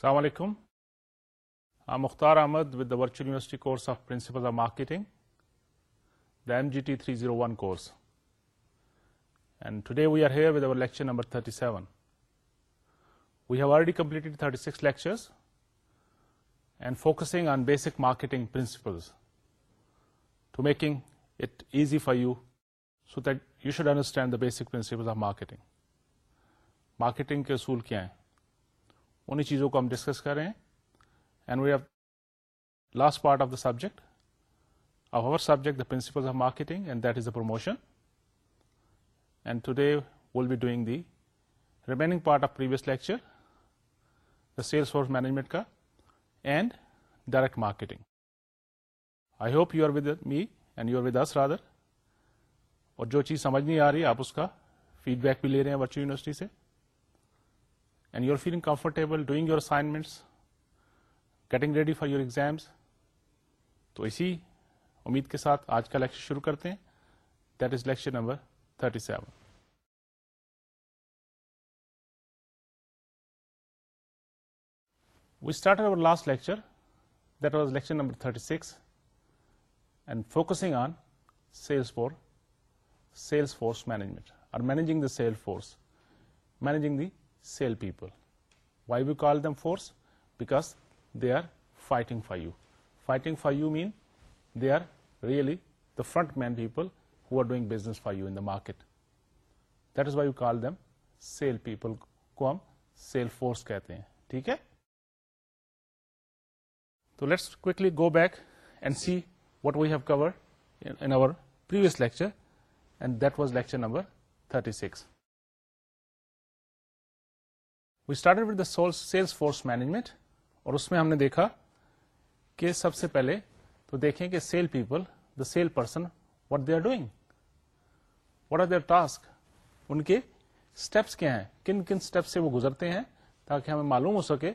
السلام علیکم۔ Mukhtar Ahmad with the virtual university course of principle of marketing the M G T three zero one course and today we are here with over lecture number thirty seven we have already completed thirty six lectures and focusing on basic marketing principles to making it easy for you so that you should understand the basic principle of marketing marketing کے اصول کیا ہیں انہیں چیزوں کو ہم discuss کر رہے ہیں and we have last part of the subject of over subject the principle of marketing and that is the promotion and today will be doing the remaining part of previous lecture the sales force management کا and direct marketing I hope you are with me and you are with us rather اور جو چیز سمجھ نہیں آ رہی، آپ اس کا feed back بھی لے رہے ہیں ورچوئل یونیورسٹی سے. And you are feeling comfortable doing your assignments getting ready for your exams تو اسی امید کے ساتھ آج کا لیکچر شروع کرتے ہیں. That is lecture number thirty seven we start over last lecture that was lecture number thirty six and focusing on sales for sales force management اور managing the sale force managing the sale people why we call them force because they are fighting for you fighting for you man they are really the front man people who are doing business for you in the market that is why you call them sale people کو ہم sale force کہتے ہیں ٹھیک ہے تو let's quickly go back and see what we have cover in over previous lecture and that was lecture number thirty six we started with the sales force management اور اس میں ہم نے دیکھا کہ سب سے پہلے تو دیکھیں کہ sale people the sale person what they are doing what are their task ان کے اسٹیپس کیا ہیں؟ کن کن اسٹیپ سے وہ گزرتے ہیں تاکہ ہمیں معلوم ہو سکے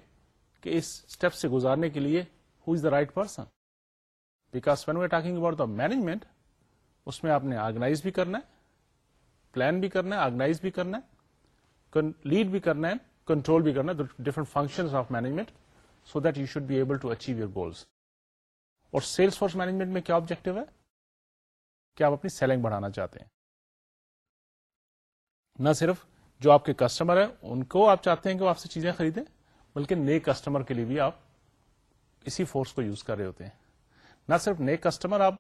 کہ اس اسٹیپ سے گزارنے کے لیے who is the right person because when we talking about the management اس میں آپ نے آرگنائز بھی کرنا ہے پلان بھی کرنا ہے آرگنائز بھی کرنا ہے لیڈ بھی کرنا ہے کنٹرول بھی کرنا different function of management so that you should be able to achieve your goals اور سیلس فورس مینجمنٹ میں کیا آبجیکٹو ہے? کہ آپ اپنی سیلنگ بڑھانا چاہتے ہیں. نہ صرف جو آپ کے کسٹمر ہیں، ان کو آپ چاہتے ہیں کہ وہ آپ سے چیزیں خریدیں، بلکہ نئے کسٹمر کے لیے بھی آپ اسی فورس کو یوز کر رہے ہوتے ہیں. نہ صرف نئے کسٹمر آپ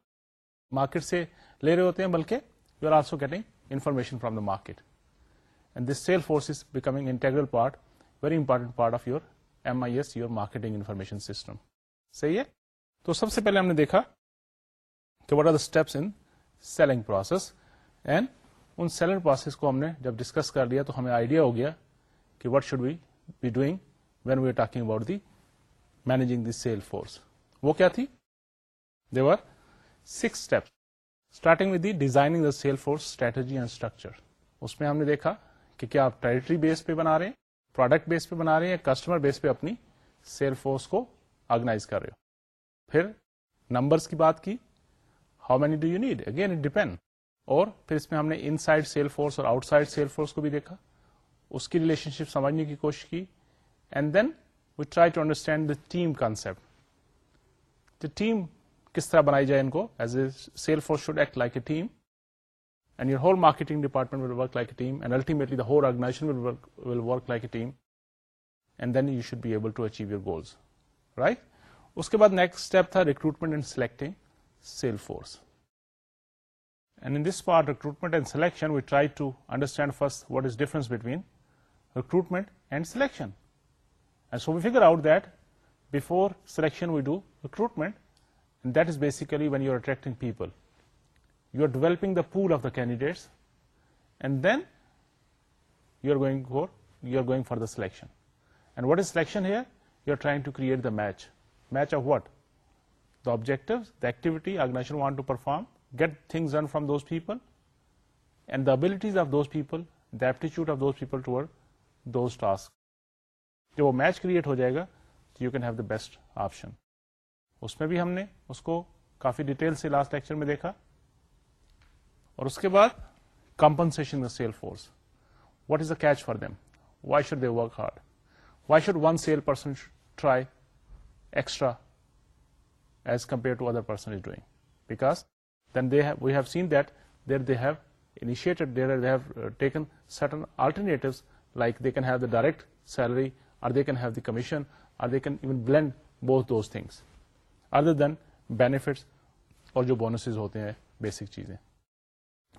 مارکیٹ سے لے رہے ہوتے ہیں، بلکہ you are also getting information from the market and this sale force is becoming integral part very important part of your M I S your marketing information system صحیح ہے تو سب سے پہلے ہم نے دیکھا کہ what are the steps in selling process and in selling process کو ہم نے جب ڈسکس کر لیا تو ہمیں آئیڈیا ہو گیا کہ what should we be doing when we are talking about the managing the sale force وہ کیا تھی they were six step starting with the designing the sale force strategy and structure اس میں ہم نے دیکھا کہ کیا آپ ٹریٹری بیس پہ بنا رہے ہیں، پروڈکٹ بیس پہ بنا رہے ہیں یا کسٹمر بیس پہ اپنی سیل فورس کو آرگنائز کر رہے ہو؟ پھر نمبرس کی بات کی how many do you need again it depend اور پھر اس میں ہم نے ان سائڈ سیل فورس اور آؤٹ سائڈ سیل فورس کو بھی دیکھا، اس کی ریلیشن شپ سمجھنے کی کوشش کی and then we try to understand the team concept team کس طرح بنائی جائے ان کو؟ As a sale force should act like a team and your whole marketing department will work like a team and ultimately the whole organization will work like a team and then you should be able to achieve your goals right اس کے بعد next step تھا recruitment and selecting sale force and in this part recruitment and selection we try to understand first what is difference between recruitment and selection and so we figure out that before selection we do recruitment and that is basically when you are attracting people you are developing the pool of the candidates, and then you are going for the selection. And what is selection here? You are trying to create the match. Match of what? The objectives, the activity organization want to perform, get things done from those people, and the abilities of those people, the aptitude of those people toward those tasks. جو وہ match create ہو جائے گا you can have the best option اس میں بھی ہم نے اس کو کافی ڈیٹیل سے لاسٹ لیکچر میں دیکھا اس کے بعد compensation sale force what is a catch for them why should they work hard why should one sale person try extra as compare to other persons seen there they incentive alternate like they can have the direct salary or they can have the commission blend both those things other than benefits اور جو bonuses ہوتے ہیں basic چیزیں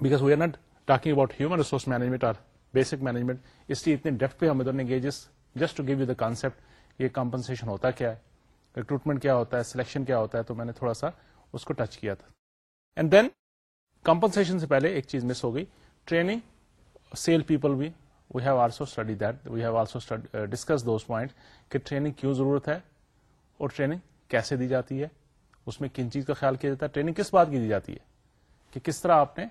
because we are not talking about human resource management اور basic management اس لیے اتنے depth پہ ہم ادھر نے just to give you the concept یہ کمپنسن ہوتا کیا ہے ریکروٹمنٹ کیا ہوتا ہے سلیکشن کیا ہوتا ہے، تو میں نے تھوڑا سا اس کو ٹچ کیا تھا. اینڈ دین کمپنسن سے پہلے ایک چیز مس ہو گئی. ٹریننگ سیل پیپل بھی we have also study that we have also discuss those point کہ ٹریننگ کیوں ضرورت ہے اور ٹریننگ کیسے دی جاتی ہے، اس میں کن چیز کا خیال کیا جاتا ہے ٹریننگ کس بات کی دی جاتی ہے کہ کس طرح آپ نے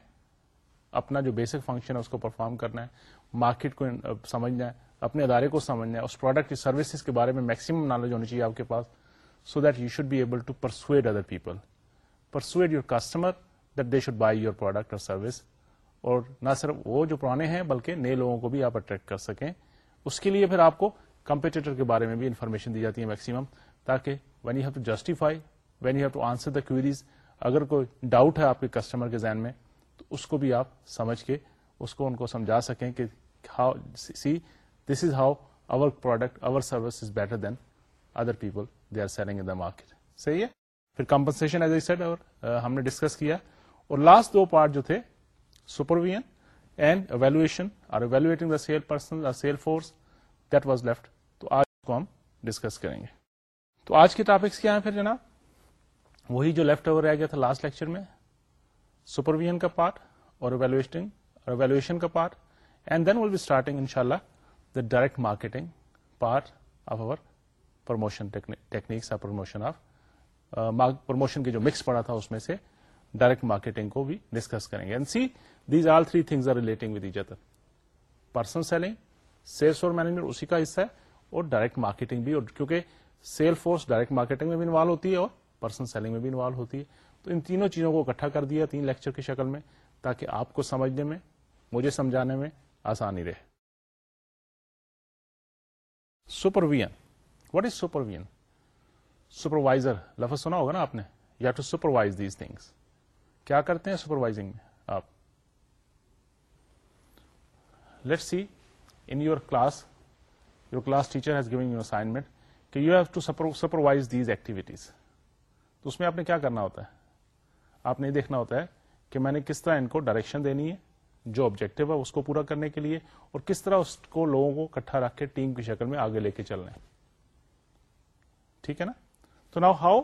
اپنا جو بیسک فنکشن ہے اس کو پرفارم کرنا ہے مارکیٹ کو سمجھنا ہے، اپنے ادارے کو سمجھنا ہے، اس پروڈکٹ کی سروسز کے بارے میں میکسیمم نالج ہونی چاہیے آپ کے پاس so that you should be able to persuade other people persuade your customer that they should buy your product اور سروس اور نہ صرف وہ جو پرانے ہیں، بلکہ نئے لوگوں کو بھی آپ اٹریکٹ کر سکیں۔ اس کے لیے پھر آپ کو کمپیٹیٹر کے بارے میں بھی انفارمیشن دی جاتی ہے میکسیمم تاکہ when you have to justify when you have to answer the queries اگر کوئی ڈاؤٹ ہے آپ کے کسٹمر کے ذہن میں تو اس کو بھی آپ سمجھ کے اس کو ان کو سمجھا سکیں کہ how see this is how over product over service is better than other people they are selling in the market صحیح ہے؟ پھر کمپنسن ایز اے سیٹ اور ہم نے ڈسکس کیا. اور لاسٹ دو پارٹ جو تھے سپرویژن اینڈ اویلویشن اور evaluating the sale person sale force that was left تو آج کو ہم ڈسکس کریں گے. تو آج کے ٹاپکس کیا ہیں پھر جناب؟ وہی جو لیفٹ اوور رہ گیا تھا لاسٹ لیکچر میں. سپرویژن کا پارٹ اور ایویلویشن کا part and then will be starting ان شاء اللہ the direct marketing part of over promotion techniques promotion of promotion کی جو مکس پڑا تھا اس میں سے ڈائریکٹ مارکیٹنگ کو بھی ڈسکس کریں گے and see these all three things are relating with each other person selling sales اور مینجمنٹ اسی کا حصہ ہے اور ڈائریکٹ مارکیٹنگ بھی اور کیونکہ سیل فورس ڈائریکٹ مارکیٹنگ میں بھی انوالو ہوتی ہے اور پرسن سیلنگ میں بھی انوالو ہوتی ہے تو ان تینوں چیزوں کو اکٹھا کر دیا تین لیکچر کی شکل میں تاکہ آپ کو سمجھنے میں، مجھے سمجھانے میں آسانی رہے۔ Supervision what is supervision supervisor, لفظ سنا ہوگا نا آپ نے؟ یا ٹو سپروائز دیز تھنگس کیا کرتے ہیں سپروائزنگ میں آپ؟ Let see in your class your class teacher has giving your assignment کہ you have to supervise these activities تو اس میں آپ نے کیا کرنا ہوتا ہے؟ آپ نے دیکھنا ہوتا ہے کہ میں نے کس طرح ان کو ڈائریکشن دینی ہے، جو آبجیکٹو ہے اس کو پورا کرنے کے لیے، اور کس طرح اس کو لوگوں کو کٹھا رکھ کے ٹیم کی شکل میں آگے لے کے چلنا ہے۔ ٹھیک ہے نا؟ تو now how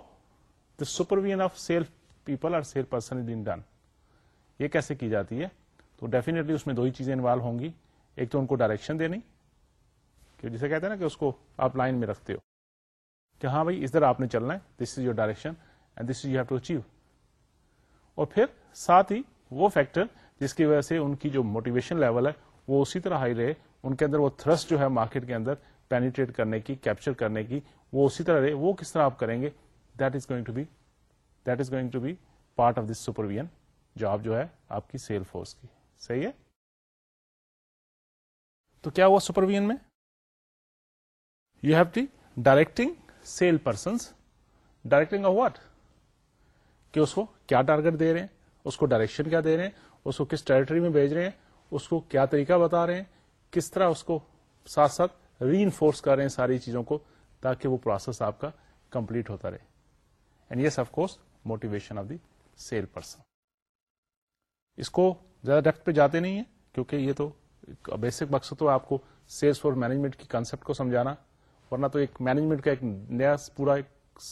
the supervision of sale people اور سیل پرسن بین ڈن یہ کیسے کی جاتی ہے؟ تو ڈیفینیٹلی اس میں دو ہی چیزیں انوالو ہوں گی۔ ایک تو ان کو ڈائریکشن دینی، کہ جسے کہتے ہیں نا کہ اس کو آپ لائن میں رکھتے ہو کہ ہاں بھائی ادھر آپ نے چلنا ہے this is your direction and this you have to achieve اور پھر ساتھ ہی وہ فیکٹر جس کی وجہ سے ان کی جو موٹیویشن لیول ہے وہ اسی طرح ہائی رہے، ان کے اندر وہ تھرسٹ جو ہے مارکیٹ کے اندر پینیٹریٹ کرنے کی کیپچر کرنے کی، وہ اسی طرح رہے، وہ کس طرح آپ کریں گے؟ That is going to be that is going to be part of this supervision job جو ہے آپ کی سیل فورس کی۔ صحیح ہے؟ تو کیا ہوا سپرویژن میں؟ You have to directing sale persons directing of what کہ اس کو کیا ٹارگیٹ دے رہے ہیں، اس کو ڈائریکشن کیا دے رہے ہیں، اس کو کس ٹریٹری میں بھیج رہے ہیں، اس کو کیا طریقہ بتا رہے ہیں، کس طرح اس کو ساتھ ساتھ ری انفورس کر رہے ہیں ساری چیزوں کو تاکہ وہ پروسیس آپ کا کمپلیٹ ہوتا رہے۔ And yes of course motivation of the sale person اس کو زیادہ ڈیپتھ پہ جاتے نہیں ہیں، کیونکہ یہ تو بیسک مقصد تو آپ کو سیلس فور مینجمنٹ کی کانسپٹ کو سمجھانا، ورنہ تو ایک مینجمنٹ کا ایک نیا پورا ایک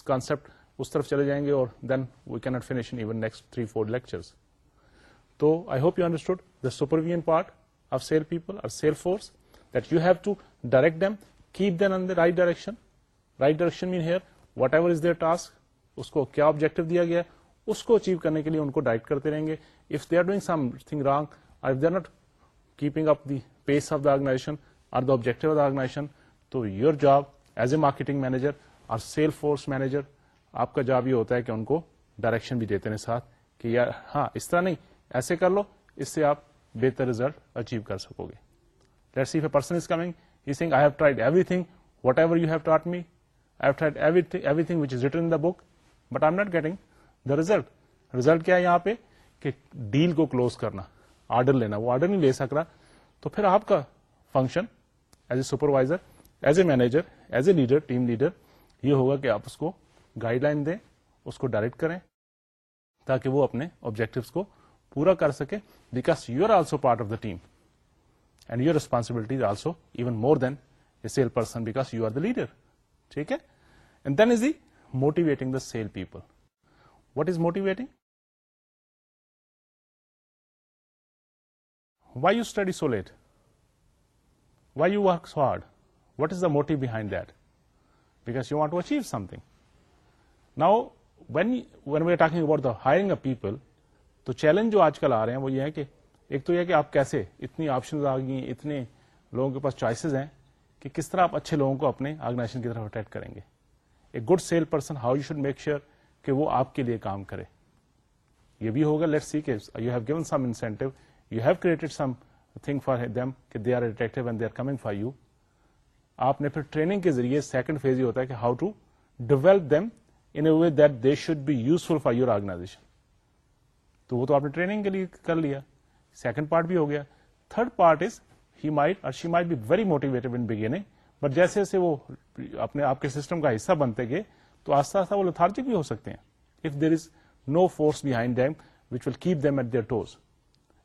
کانسپٹ اس طرف چلے جائیں گے اور then we can't finish even next three four lecture تو I hope you understood the supervision part of sale people اور sale force that you have to direct them keep them in right direction right direction man here whatever is their task اس کو کیا objective دیا گیا اس کو achieve کرنے کے لیے ان کو ڈائریکٹ کرتے رہیں گے if they are doing something wrong if they are not keeping up the pace of the organization اور the objective of the organization تو your job as a marketing manager اور سیل فورس مینیجر آپ کا job یہ ہوتا ہے کہ ان کو ڈائریکشن بھی دیتے ہیں ساتھ کہ یار ہاں اس طرح نہیں، ایسے کر لو، اس سے آپ بہتر ریزلٹ اچیو کر سکو گے۔ Let see person is coming saying I have tried everything whatever you have taught me I tried everything which is written in the book but I am not getting the result result کیا ہے یہاں پہ؟ کہ deal کو close کرنا order لینا۔ وہ order نہیں لے سک رہا۔ تو پھر آپ کا function as a supervisor as a manager as a leader team leader یہ ہوگا کہ آپ اس کو گائڈ لائن دیں، اس کو ڈائریکٹ کریں تاکہ وہ اپنے آبجیکٹو کو پورا کر سکے۔ Because you are also part of the team and your responsibility is also even more than a sale person because you are the leader ٹھیک ہے؟ And then is the motivating the sale people what is motivating why you study so let why you work so hard what is the motto behind that because you want to achieve something now when when we are talking about the hiring a people تو challenge جو آج کل آ رہے ہیں وہ یہ ہے کہ ایک تو یہ کہ آپ کیسے اتنی آپشن آ گئی اتنے لوگوں کے پاس چوائسیز ہیں کہ کس طرح آپ اچھے لوگوں کو اپنے آرگنائزیشن کی طرف اٹیکٹ کریں گے۔ ایک good sale person how you should make sure کہ وہ آپ کے لیے کام کرے۔ یہ بھی ہوگا لیٹ سی کہ you have given some incentive you have created something for them کہ they are attractive and they are coming for you آپ نے پھر ٹریننگ کے ذریعے سیکنڈ فیز یہ ہوتا ہے کہ how to develop them in a way that they should be useful for your organization تو وہ تو آپ نے ٹریننگ کے لیے کر لیا۔ سیکنڈ پارٹ بھی ہو گیا۔ Third part is he might or she might be very motivated in beginning but جیسے جیسے وہ اپنے آپ کے سسٹم کا حصہ بنتے گئے، تو آہستہ آستہ وہ لتھارجک بھی ہو سکتے ہیں۔ If there is no force behind them which will keep them at their toes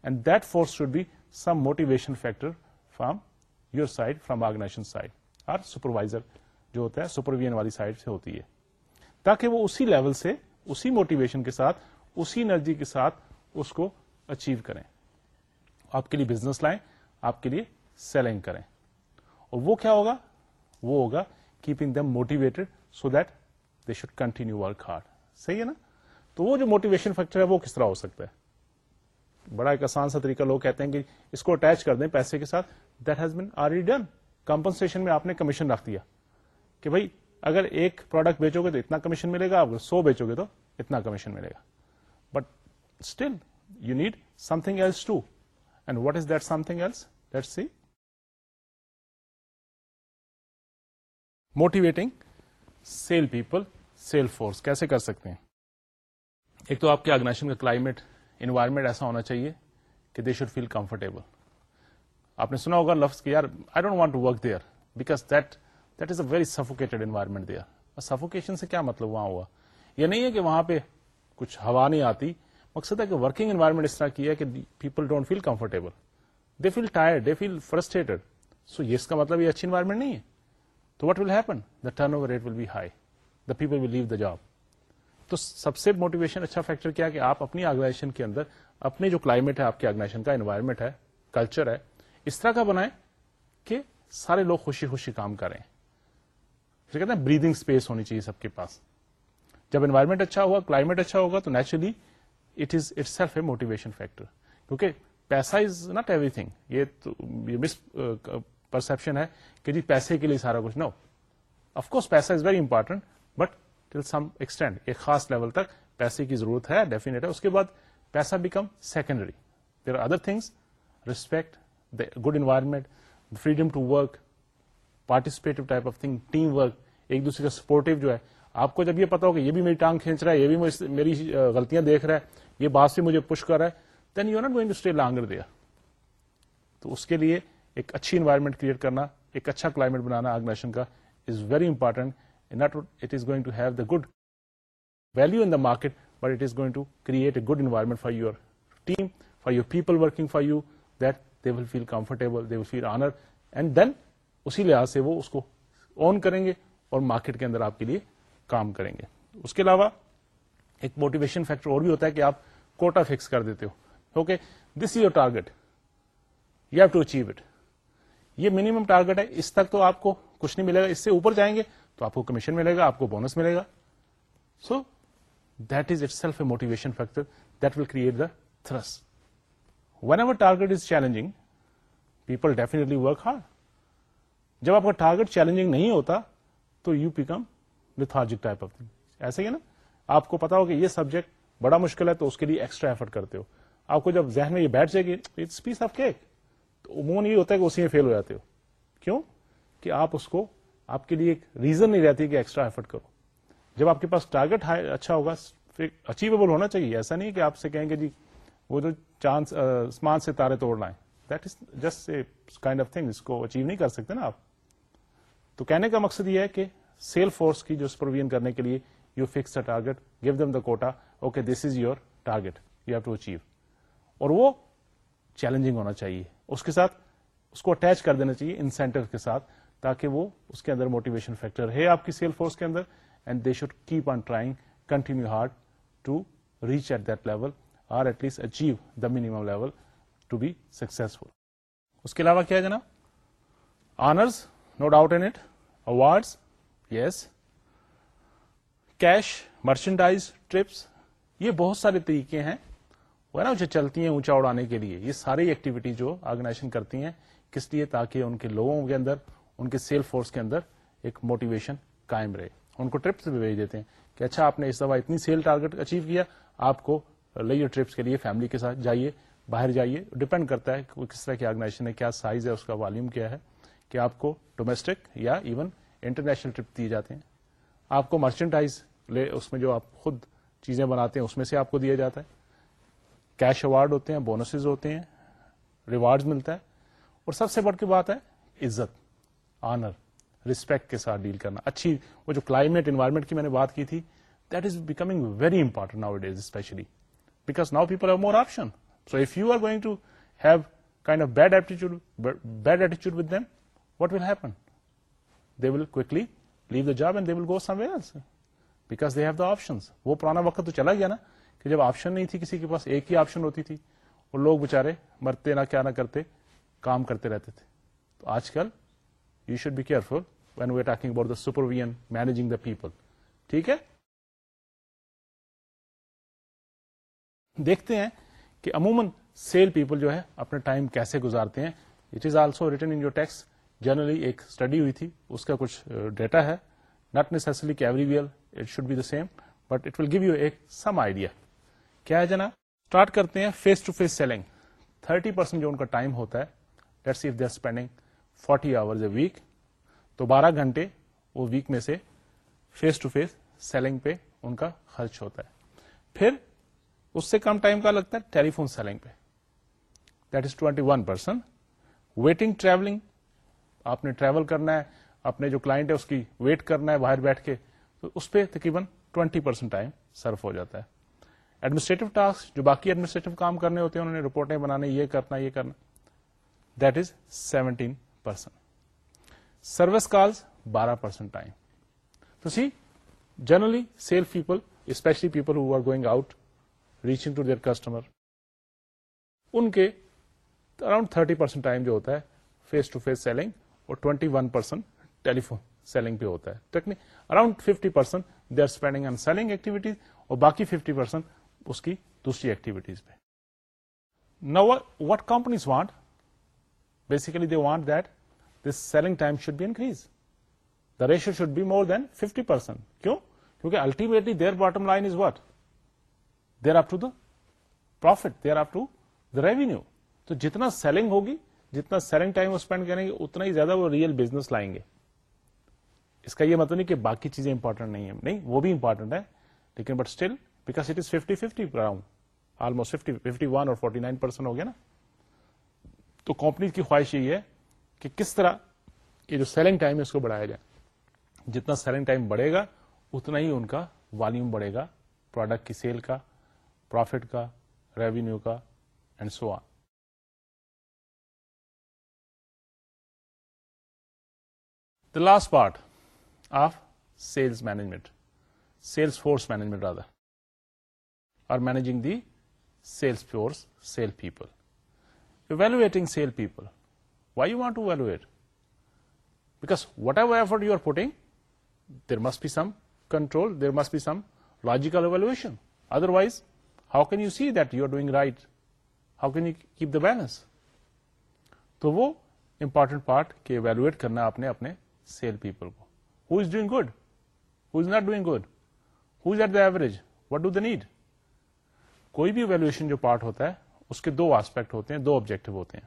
and that force should be some motivation factor from your side from organization side اور سپروائزر جو ہوتا ہے سپرویژن والی side سے ہوتی ہے۔ تاکہ وہ اسی لیول سے، اسی موٹیویشن کے ساتھ، اسی انرجی کے ساتھ اس کو اچیو کریں۔ آپ کے لیے بزنس لائیں، آپ کے لیے سیلنگ کریں۔ اور وہ کیا ہوگا؟ وہ ہوگا keeping them motivated so that they should continue work hard صحیح ہے نا؟ تو وہ جو موٹیویشن فیکٹر ہے وہ کس طرح ہو سکتا ہے؟ بڑا ایک آسان سا طریقہ لوگ کہتے ہیں کہ اس کو اٹیچ کر دیں پیسے کے ساتھ۔ That has been are done compensation میں آپ نے کمیشن رکھ دیا کہ بھائی اگر ایک پروڈکٹ بیچو گے تو اتنا کمیشن ملے گا، اگر سو بیچو گے تو اتنا کمیشن ملے گا۔ But still you need something else to and what is that something else let see motivating sale people sale force کیسے کر سکتے ہیں؟ ایک تو آپ کے آرگنائزیشن کا کلائمیٹ انوائرمنٹ ایسا ہونا چاہیے کہ دے شوڈ فیل کمفرٹیبل آپ نے سنا ہوگا لفظ کہ یار I don't want to work there because that that is a very suffocated environment there suffocation سے کیا مطلب وہاں ہوا؟ یہ نہیں ہے کہ وہاں پہ کچھ ہوا نہیں آتی۔ مقصد ہے کہ ورکنگ انوائرمنٹ اس طرح کی ہے کہ people don't feel comfortable they feel tired they feel frustrated so یہ اس کا مطلب یہ اچھی انوائرمنٹ نہیں ہے۔ تو what will happen the turnover rate will be high the people will leave the job تو سب سے موٹیویشن اچھا فیکٹر کیا کہ آپ اپنی آرگنائزیشن کے اندر اپنے جو کلائمیٹ ہے، آپ کی آرگنائزیشن کا انوائرمنٹ ہے کلچر ہے، اس طرح کا بنائیں کہ سارے لوگ خوشی خوشی کام کریں۔ کہتے ہیں بریدنگ اسپیس ہونی چاہیے سب کے پاس۔ جب انوائرمنٹ اچھا ہوگا کلائمیٹ اچھا ہوگا تو naturally it is itself a motivation factor کیونکہ پیسہ از ناٹ ایوری تھنگ یہ مس پرسپشن ہے کہ جی پیسے کے لیے سارا کچھ۔ نو آف کورس پیسہ is very important but till some extent ایک خاص لیول تک پیسے کی ضرورت ہے ڈیفینیٹ ہے۔ اس کے بعد پیسہ become secondary there are other things respect good environment freedom to work participative type of thing team work ایک دوسرے کا سپورٹو جو ہے، آپ کو جب یہ پتا ہو یہ بھی میری ٹانگ کھینچ رہا ہے، یہ بھی میری غلطیاں دیکھ رہا ہے، یہ بات سے مجھے پش کر رہا ہے then you not going to stay longer دیا تو اس کے لیے ایک اچھی انوائرمنٹ کریٹ کرنا، ایک اچھا کلائمیٹ بنانا آرگنائزیشن کا is very important not it is going to have the good value in the market but it is going to create a good environment for your team for your people working for you that they will feel comfortable they will feel honour and then اسی لحاظ سے وہ اس کو آن کریں گے اور market کے اندر آپ کے لیے کام کریں گے۔ اس کے علاوہ ایک موٹیویشن فیکٹر اور بھی ہوتا ہے کہ آپ کوٹا فکس کر دیتے ہو۔ Okay this is your target you have to achieve it یہ منیمم ٹارگیٹ ہے۔ اس تک تو آپ کو کچھ نہیں ملے گا۔ اس سے اوپر جائیں گے تو آپ کو کمیشن ملے گا، آپ کو بونس ملے گا۔ So that is itself a motivation factor that will create the thirst whenever target is challenging people definitely work hard جب آپ کا ٹارگیٹ چیلنجنگ نہیں ہوتا تو you become lethargic type of thing ایسے ہی نا؟ آپ کو پتا ہو کہ یہ سبجیکٹ بڑا مشکل ہے تو اس کے لیے ایکسٹرا ایفرٹ کرتے ہو۔ آپ کو جب ذہن میں یہ بیٹھ جائے گی اٹس پیس آف کیک تو عموماً یہ ہوتا ہے کہ اسی میں فیل ہو جاتے ہو۔ کیوں؟ کہ آپ اس کو، آپ کے لیے ایک ریزن نہیں رہتی کہ ایکسٹرا ایفرٹ کرو۔ جب آپ کے پاس ٹارگیٹ اچھا ہوگا اچیویبل ہونا چاہیے۔ ایسا نہیں کہ آپ سے کہیں گے جی وہ جو چانس اسمان سے تارے توڑنا ہے۔ That is just a kind of thing اس کو اچیو نہیں کر سکتے نا آپ۔ تو کہنے کا مقصد یہ ہے کہ سیل فورس کی جو سپرویژن کرنے کے لیے you fix the target give them the quota okay this is your target you have to achieve اور وہ چیلنجنگ ہونا چاہیے۔ اس کے ساتھ اس کو اٹیچ کر دینا چاہیے انسینٹو کے ساتھ تاکہ وہ اس کے اندر موٹیویشن فیکٹر ہے آپ کی سیل فورس کے اندر and they should keep on trying continue hard to reach at that level or at least achieve the minimum level to be successful اس کے علاوہ کیا ہے جناب؟ Honours no doubt in it awards yes cash merchandise trips یہ بہت سارے طریقے ہیں۔ وہ نا جو چلتی ہیں اونچا اڑانے کے لیے؟ یہ ساری ایکٹیویٹی جو آرگنائزیشن کرتی ہیں، کس لیے؟ تاکہ ان کے لوگوں کے اندر، ان کے سیل فورس کے اندر ایک موٹیویشن قائم رہے۔ ان کو ٹرپس بھی بھیج دیتے ہیں کہ اچھا آپ نے اس دفعہ اتنی سیل ٹارگیٹ اچیو کیا، آپ کو لئیے ٹرپس کے لیے فیملی کے ساتھ جائیے، باہر جائیے۔ ڈپینڈ کرتا ہے کہ کس طرح کی آرگنائزیشن ہے، کیا سائز ہے، اس کا والیوم کیا ہے۔ کہ آپ کو ڈومیسٹک یا ایون انٹرنیشنل ٹرپ دیے جاتے ہیں۔ آپ کو مرچنڈائز لے، اس میں جو آپ خود چیزیں بناتے ہیں، اس میں سے آپ کو دیا جاتا ہے۔ کیش اوارڈ ہوتے ہیں بونسز ہوتے ہیں ریوارڈ ملتا ہے۔ اور سب سے بڑھ کی بات ہے، عزت آنر ریسپیکٹ کے ساتھ ڈیل کرنا۔ اچھی، وہ جو کلائمیٹ انوائرمنٹ کی میں نے بات کی تھی that is becoming very important now days especially because now people have more option so if you are going to have kind of bad ایٹیچیوڈ bed ایٹیچیوڈ with them what will happen they will quickly leave the job and they will go some where because they have the option وہ پرانا وقت تو چلا گیا نا کہ جب option نہیں تھی کسی کے پاس، ایک ہی آپشن ہوتی تھی، اور لوگ بےچارے مرتے نہ کیا نہ کرتے، کام کرتے رہتے تھے۔ تو آج کل you should be careful when we talking about the supervision managing the people ٹھیک ہے؟ دیکھتے ہیں کہ عموماً سیل پیپل جو ہے اپنے ٹائم کیسے گزارتے ہیں۔ It is also written in your text generally ایک اسٹڈی ہوئی تھی، اس کا کچھ ڈیٹا ہے۔ ناٹ نیسلی کہ everywhere it should be the same but it will give you ایک سم آئیڈیا کیا ہے جناب؟ اسٹارٹ کرتے ہیں face to face selling thirty percent جو ان کا ٹائم ہوتا ہے let's if they spending forty hour a week تو بارہ گھنٹے وہ ویک میں سے فیس ٹو فیس سیلنگ پہ ان کا خرچ ہوتا ہے۔ پھر اس سے کم ٹائم کا لگتا ہے ٹیلیفون سیلنگ پہ۔ That is twenty one percent waiting travelling آپ نے ٹریول کرنا ہے اپنے جو کلائنٹ ہے اس کی ویٹ کرنا ہے باہر بیٹھ کے، تو اس پہ تقریباً ٹوینٹی پرسینٹ ٹائم سرو ہو جاتا ہے۔ ایڈمنسٹریٹو ٹاسک جو باقی ایڈمنسٹریٹو کام کرنے ہوتے ہیں، انہوں نے رپورٹیں بنانے، یہ کرنا یہ کرنا۔ That is seventeen percent service calls بارہ پرسینٹ ٹائم تو see generally sale people especially people who are going out reaching to their customer ان کے اراؤنڈ تھرٹی پرسینٹ ٹائم جو ہوتا ہے فیس ٹو فیس سیلنگ اور twenty one percent telephone selling پہ ہوتا ہے۔ Around fifty percent they are spending on selling activities اور باقی ففٹی پرسینٹ اس کی دوسری ایکٹیویٹیز پہ۔ No what companies want basically they want that this selling time should be increase the ratio should be more than fifty percent کیوں کیونکہ ultimately their bottom line is what their of to the profit their of to the revenue تو جتنا selling ہوگی جتنا selling time وہ spend کریں گے، اتنا ہی زیادہ وہ ریئل بزنس لائیں گے۔ اس کا یہ مطلب نہیں کہ باقی چیزیں امپورٹنٹ نہیں ہے نہیں، وہ بھی امپورٹنٹ ہے لیکن but still because it is fifty fifty around almost fifty fifty one اور فورٹی نائن پرسینٹ ہو گیا نا۔ تو کمپنی کی خواہش یہی ہے کہ کس طرح یہ جو سیلنگ ٹائم ہے اس کو بڑھایا جائے۔ جتنا سیلنگ ٹائم بڑھے گا، اتنا ہی ان کا والیوم بڑھے گا پروڈکٹ کی سیل کا پروفٹ کا ریونیو کا and so on the last part of sales management sales force management other or managing the sales force sale people evaluating sale people why you want to evaluate because whatever effort you are putting there must be some control there must be some logical evaluation otherwise how can you see that you are doing right how can you keep the balance تو وہ important part کے evaluate کرنا آپ نے اپنے sale people کو who is doing good who is not doing good who is at the average what do the need کوئی بھی ویلویشن جو پارٹ ہوتا ہے اس کے دو آسپیکٹ ہوتے ہیں دو آبجیکٹو ہوتے ہیں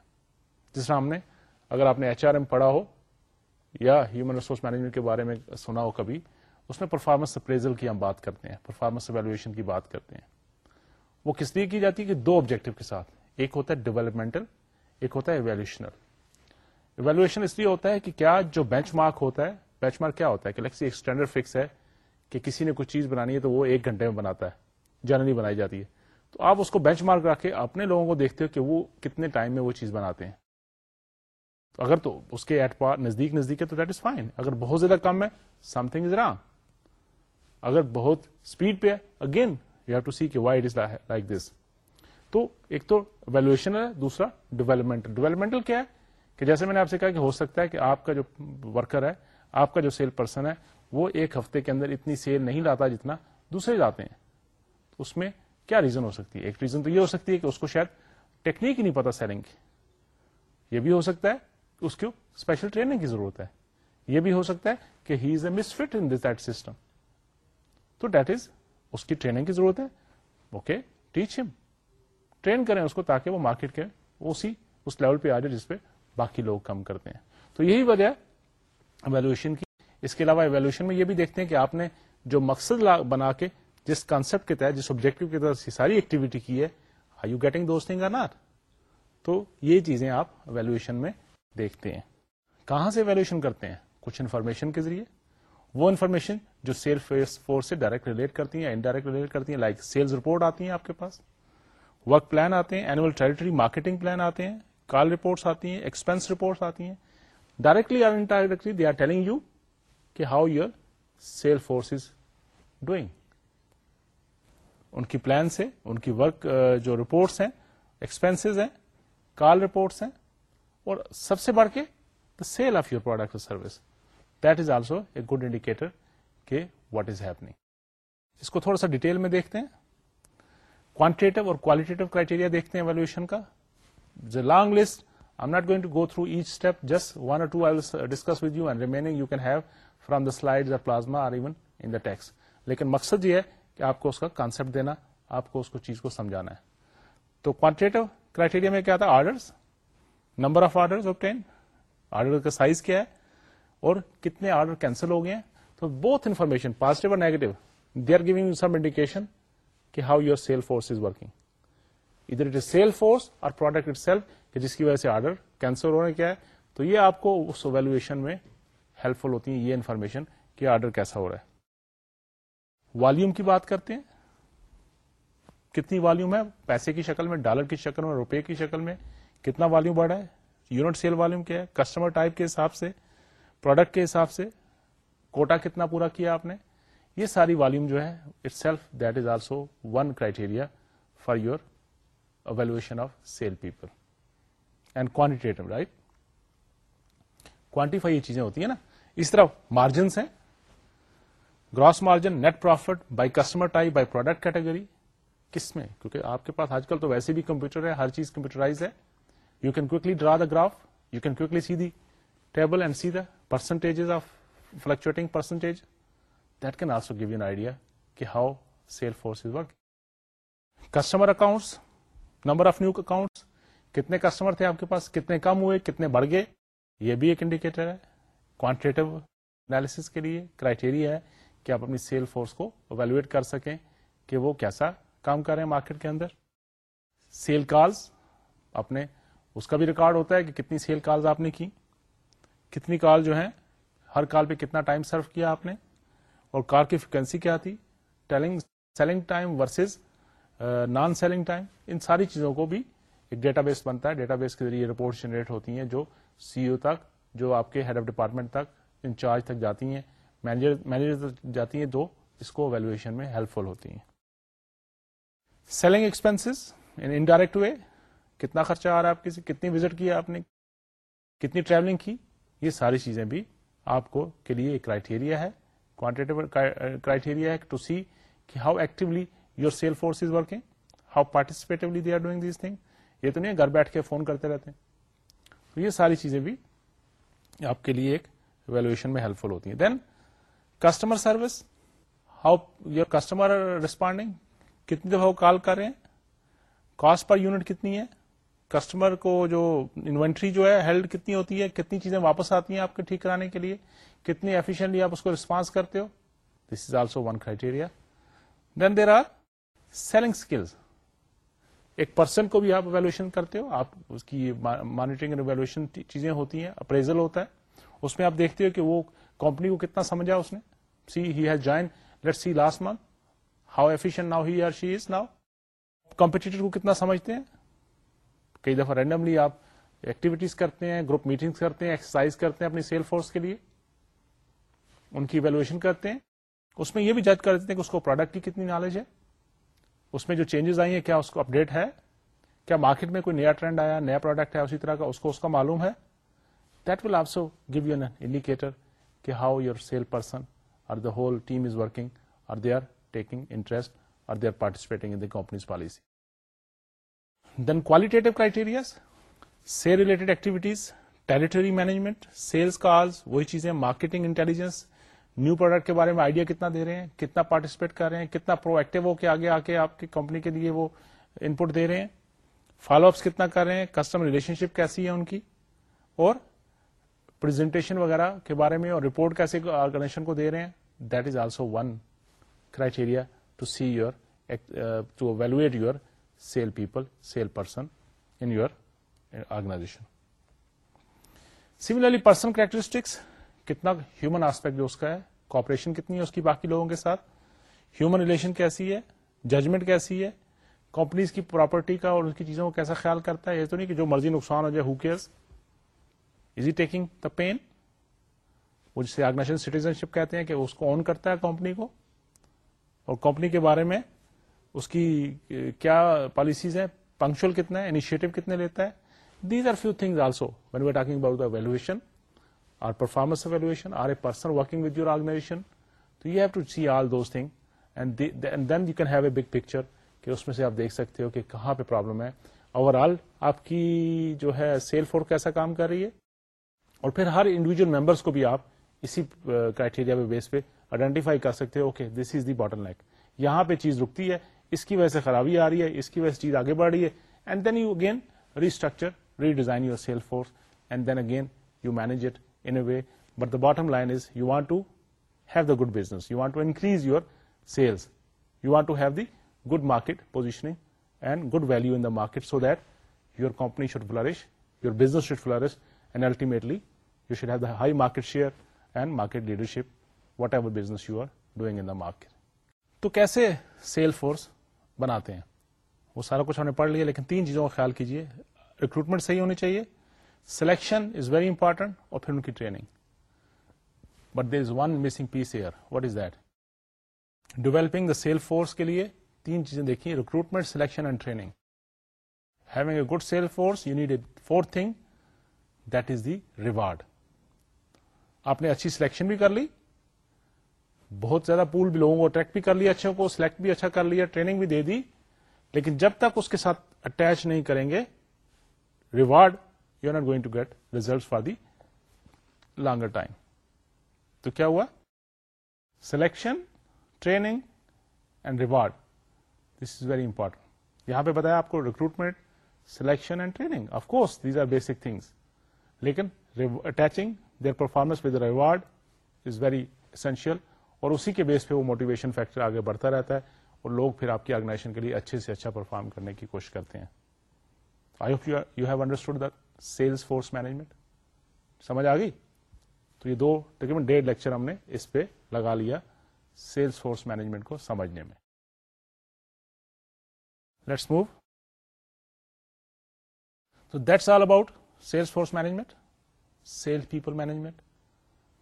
جس طرح ہم نے اگر آپ نے ایچ آر ایم پڑھا ہو یا ہیومن ریسورس مینجمنٹ کے بارے میں سنا ہو کبھی اس میں پرفارمنس اپریزل کی ہم بات کرتے ہیں پرفارمنس ویلویشن کی بات کرتے ہیں وہ کس لیے کی جاتی ہے کہ دو آبجیکٹو کے ساتھ ایک ہوتا ہے ڈیولپمنٹل ایک ہوتا ہے ایویلوشنل ایویلویشن اس لیے ہوتا ہے کہ کیا جو بینچ مارک ہوتا ہے بینچ مارک کیا ہوتا ہے کہ ایک اسٹینڈرڈ فکس ہے کہ کسی نے کچھ چیز بنانی ہے تو وہ ایک گھنٹے میں بناتا ہے جنرلی بنائی جاتی ہے۔ تو آپ اس کو بینچ مارک رکھ کے اپنے لوگوں کو دیکھتے ہو کہ وہ کتنے ٹائم میں وہ چیز بناتے ہیں۔ تو اگر تو اس کے ایٹ پار نزدیک نزدیک ہے تو دیٹ از فائن اگر بہت زیادہ کم ہے سم تھنگ از رانگ اگر بہت اسپیڈ پہ ہے again you have to see کہ why it is like this تو ایک تو ویلویشن ہے، دوسرا ڈیولپمنٹل ڈیولپمنٹل کیا ہے؟ کہ جیسے میں نے آپ سے کہا کہ ہو سکتا ہے کہ آپ کا جو ورکر ہے، آپ کا جو سیل پرسن ہے، وہ ایک ہفتے کے اندر اتنی سیل نہیں لاتا جتنا دوسرے لاتے ہیں۔ اس میں کیا ریزن ہو سکتی ہے؟ ایک ریزن تو یہ ہو سکتی ہے کہ اس کو شاید ٹیکنیک ہی نہیں پتا سیلنگ کی۔ یہ بھی ہو سکتا ہے اس کو اسپیشل ٹریننگ کی ضرورت ہے۔ یہ بھی ہو سکتا ہے کہ he is a misfit in this that system تو دیٹ از اس کی ٹریننگ کی ضرورت ہے۔ اوکے ٹیچ ہم ٹرین کریں اس کو تاکہ وہ مارکیٹ کے اسی اس لیول پہ آ جائے جس پہ باقی لوگ کم کرتے ہیں۔ تو یہی وجہ ہے کی۔ اس کے علاوہ ایویلوشن میں یہ بھی دیکھتے ہیں کہ آپ نے جو مقصد بنا کے جس کانسپٹ کے تحت، جس آبجیکٹو کی طرف ساری ایکٹیویٹی کی ہے I you getting those thing are not تو یہ چیزیں آپ ویلویشن میں دیکھتے ہیں۔ کہاں سے ویلویشن کرتے ہیں؟ کچھ انفارمیشن کے ذریعے۔ وہ انفارمیشن جو سیل فورس سے ڈائریکٹ ریلیٹ کرتی ہیں انڈائریکٹ ریلیٹ کرتی ہیں لائک سیلز رپورٹ آتی ہیں آپ کے پاس۔ ورک پلان آتے ہیں اینوئل ٹریٹری مارکیٹنگ پلان آتے ہیں۔ کال رپورٹس آتی ہیں ایکسپینس رپورٹس آتی ہیں۔ Directly or indirectly they are telling you کہ how your sale force is doing ان کی پلان سے، ان کی ورک uh, جو رپورٹس ہیں ایکسپینس ہیں، کال رپورٹس ہیں۔ اور سب سے بڑھ کے the sale of your product service that is also a good indicator کہ واٹ از ہیپنگ اس کو تھوڑا سا ڈیٹیل میں دیکھتے ہیں۔ کوانٹیٹو اور کوالٹیٹو کرائٹیریا دیکھتے ہیں ویلویشن کا۔ Long list I not going to go through each step just one اور two I discuss with you and remaining you can have from the slide plasma or even in the text لیکن مقصد یہ ہے کہ آپ کو اس کا concept دینا آپ کو اس کو چیز کو سمجھانا ہے تو کوانٹیٹو کرائٹیریا میں کیا تھا order number of order obtain order کا سائز کیا ہے اور کتنے آرڈر کینسل ہو گئے ہیں تو بوتھ انفارمیشن پازیٹو اور negative they are giving some indication کہ how your sale force is working either it is sale force اور پروڈکٹ اٹ سیلف کہ جس کی وجہ سے آرڈر کینسل ہونے کیا ہے، تو یہ آپ کو اس ویلویشن میں ہیلپ فل ہوتی ہے یہ انفارمیشن کہ آرڈر کیسا ہو رہا ہے۔ والیوم کی بات کرتے ہیں۔ کتنی والیوم ہے؟ پیسے کی شکل میں ڈالر کی شکل میں، روپے کی شکل میں کتنا والیوم بڑھا ہے؟ یونٹ سیل والیوم کیا ہے؟ کسٹمر ٹائپ کے حساب سے پروڈکٹ کے حساب سے کوٹا کتنا پورا کیا آپ نے؟ یہ ساری والیوم جو ہے itself that is also one criteria for your evaluation of sale people and quantitative right quantify یہ چیزیں ہوتی ہیں نا. اس طرح مارجنس ہیں. Gross margin net profit by customer type by product category کس میں؟ کیونکہ آپ کے پاس آج کل تو ویسے بھی کمپیوٹر ہے، ہر چیز کمپیوٹرائز ہے. You can quickly draw the graph you can quickly see the table and see the percentage of fluctuating percentage that can also give you an idea کہ how sale force is work customer accounts number of new accounts, کتنے customer تھے آپ کے پاس، کتنے کم ہوئے، کتنے بڑھ گئے، یہ بھی ایک انڈیکیٹر ہے۔ کوانٹیٹو انالیس کے لیے کرائٹیریا ہے کہ آپ اپنی سیل فورس کو اویلویٹ کر سکیں کہ وہ کیسا کام کر رہے ہیں مارکیٹ کے اندر۔ سیل کالز اپنے اس کا بھی ریکارڈ ہوتا ہے کہ کتنی سیل کالز آپ نے کی۔ کتنی کال جو ہیں، ہر کال پہ کتنا ٹائم سرو کیا آپ نے۔ اور کار کی فریکوینسی کیا تھی؟ Telling selling time versus non selling time ان ساری چیزوں کو بھی ایک ڈیٹا بیس بنتا ہے۔ ڈیٹا بیس کے ذریعے رپورٹ جنریٹ ہوتی ہیں جو سی او تک، جو آپ کے ہیڈ آف ڈپارٹمنٹ تک انچارج تک جاتی ہیں۔ مینیجر تک جاتی ہیں تو اس کو ویلویشن میں ہیلپ فل ہوتی ہیں۔ Selling expense in indirect way کتنا خرچہ آ رہا ہے آپ کسی کتنی وزٹ کیا آپ نے؟ کتنی ٹریولنگ کی؟ یہ ساری چیزیں بھی آپ کو کے لیے ایک کرائٹیریا ہے۔ کوانٹیٹیو کرائٹیریا ہے ٹو سی کہ how actually your sale force is working how participatively they are doing these thing یہ تو نہیں گھر بیٹھ کے فون کرتے رہتے ہیں۔ تو یہ ساری چیزیں بھی آپ کے لیے ایک ویلویشن میں ہیلپ فل ہوتی ہیں۔ Then customer service how your customer responding کتنی دفعہ وہ کال کر رہے ہیں کاسٹ پر یونٹ کتنی ہے کسٹمر کو جو انوینٹری جو ہے ہیلڈ کتنی ہوتی ہے، کتنی چیزیں واپس آتی ہیں آپ کے ٹھیک کرانے کے لیے، کتنی ایفیشنٹلی آپ اس کو ریسپانس کرتے ہو۔ This is also one criteria then there are selling skills ایک پرسن کو بھی آپ اویلویشن کرتے ہو، آپ اس کی مانیٹرنگ اویلویشن چیزیں ہوتی ہیں اپریزل ہوتا ہے۔ اس میں آپ دیکھتے ہو کہ وہ کمپنی کو کتنا سمجھا اس نے۔ See he has join late see last month how efficient now he or she is now competitor کو کتنا سمجھتے ہیں؟ کئی دفعہ رینڈملی آپ ایکٹیویٹیز کرتے ہیں گروپ میٹنگ کرتے ہیں ایکسرسائز کرتے ہیں اپنی سیل فورس کے لیے۔ ان کی ویلویشن کرتے ہیں۔ اس میں یہ بھی جج کر دیتے ہیں کہ اس کو پروڈکٹ کی کتنی نالج ہے۔ اس میں جو چینجز آئی ہیں، کیا اس کو اپڈیٹ ہے؟ کیا مارکیٹ میں کوئی نیا ٹرینڈ آیا، نیا پروڈکٹ ہے اسی طرح کا، اس کو اس کا معلوم ہے؟ That will also give you an indicator کہ ہاؤ یور سیل پرسن اور the whole team is working اور دے آر ٹیکنگ انٹرسٹ اور they are participating in the companies policy then qualitative criterias sale related activities territory management sales calls وہی چیزیں marketing intelligence new product کے بارے میں idea کتنا دے رہے ہیں، کتنا پارٹیسپیٹ کر رہے ہیں، کتنا پرو ایکٹیو ہو کے آگے آ کے آپ کی کمپنی کے لیے وہ ان پٹ دے رہے ہیں۔ فالو اپس کتنا کر رہے ہیں کسٹمر ریلیشن شپ کیسی ہے ان کی، اور پرزنٹیشن وغیرہ کے بارے میں اور رپورٹ کیسے آرگنائزیشن کو دے رہے ہیں۔ That is also one criteria to see your to valuate your sale people sale person in your organization similarly person characteristics کتنا ہیومن آسپیکٹ جو اس کا ہے کوپریشن کتنی ہے اس کی باقی لوگوں کے ساتھ؟ ہیومن ریلیشن کیسی ہے؟ ججمنٹ کیسی ہے؟ کمپنیز کی پراپرٹی کا اور اس کی چیزوں کو کیسا خیال کرتا ہے؟ یہ تو نہیں کہ جو مرضی نقصان ہو جائے who cares is he taking the pain وہ جسے آرگنائزیشن سٹیزن شپ کہتے ہیں کہ اس کو آن کرتا ہے کمپنی کو۔ اور کمپنی کے بارے میں اس کی کیا پالیسیز ہیں؟ پنکچل کتنا ہے؟ انیشیٹو کتنے لیتا ہے؟ These are few thing also when we talking about the valuation اور performance valuation or a person working with your organization تو you have to see all those thing and then you can have a big picture کہ اس میں سے آپ دیکھ سکتے ہو کہ کہاں پہ پرابلم ہے. اوور آل آپ کی جو ہے سیل فورس کیسا کام کر رہی ہے؟ اور پھر ہر انڈیویجل ممبرس کو بھی آپ اسی کرائٹیریا پہ بیس پہ آئیڈینٹیفائی کر سکتے ہو okay this is the bottleneck یہاں پہ چیز رکتی ہے، اس کی وجہ سے خرابی آ رہی ہے، اس کی وجہ سے چیز آگے بڑھ رہی ہے. And then you again restructure redesign your sale force and then again you manage it in a way but the bottom line is you want to have the good business you want to increase your sales you want to have the good market positioning and good value in the market so that your company should flourish your business should flourish and ultimately you should have the high market share and market leadership whatever business you are doing in the market تو کیسے sale force بناتے ہیں؟ وہ سارا کچھ ہم نے پڑھ لیا، لیکن تین چیزوں کا خیال کیجیے. ریکروٹمنٹ صحیح ہونی چاہیے سلیکشن از ویری امپارٹنٹ اور پھر ان کی training but there is one missing piece here what is that developing the sale force کے لیے تین چیزیں دیکھیے recruitment selection and training having a good sale force you need a fourth thing that is the reward آپ نے اچھی selection بھی کر لی بہت زیادہ پول بھی لوگوں کو اٹریکٹ بھی کر لیا اچھوں کو سلیکٹ بھی اچھا کر لیا ٹریننگ بھی دے دی لیکن جب تک اس کے ساتھ اٹیچ نہیں کریں گے reward you are not going to get result for the longer time تو کیا ہوا؟ Selection training and reward this is very important یہاں پہ بتایا آپ کو recruitment selection and training of course these are basic things لیکن attaching their performance with reward is very essential اور اسی کے بیس پہ وہ موٹیویشن فیکٹر آگے بڑھتا رہتا ہے اور لوگ پھر آپ کی آرگنائزیشن کے لیے اچھے سے اچھا پرفارم کرنے کی کوشش کرتے ہیں. I hope you have understood the sales force management. سمجھ آ گئی؟ تو یہ دو تقریباً ڈیڑھ لیکچر ہم نے اس پہ لگا لیا سیلس فورس مینجمنٹ کو سمجھنے میں۔ لیٹس موو تو that's all about sales force management sale people management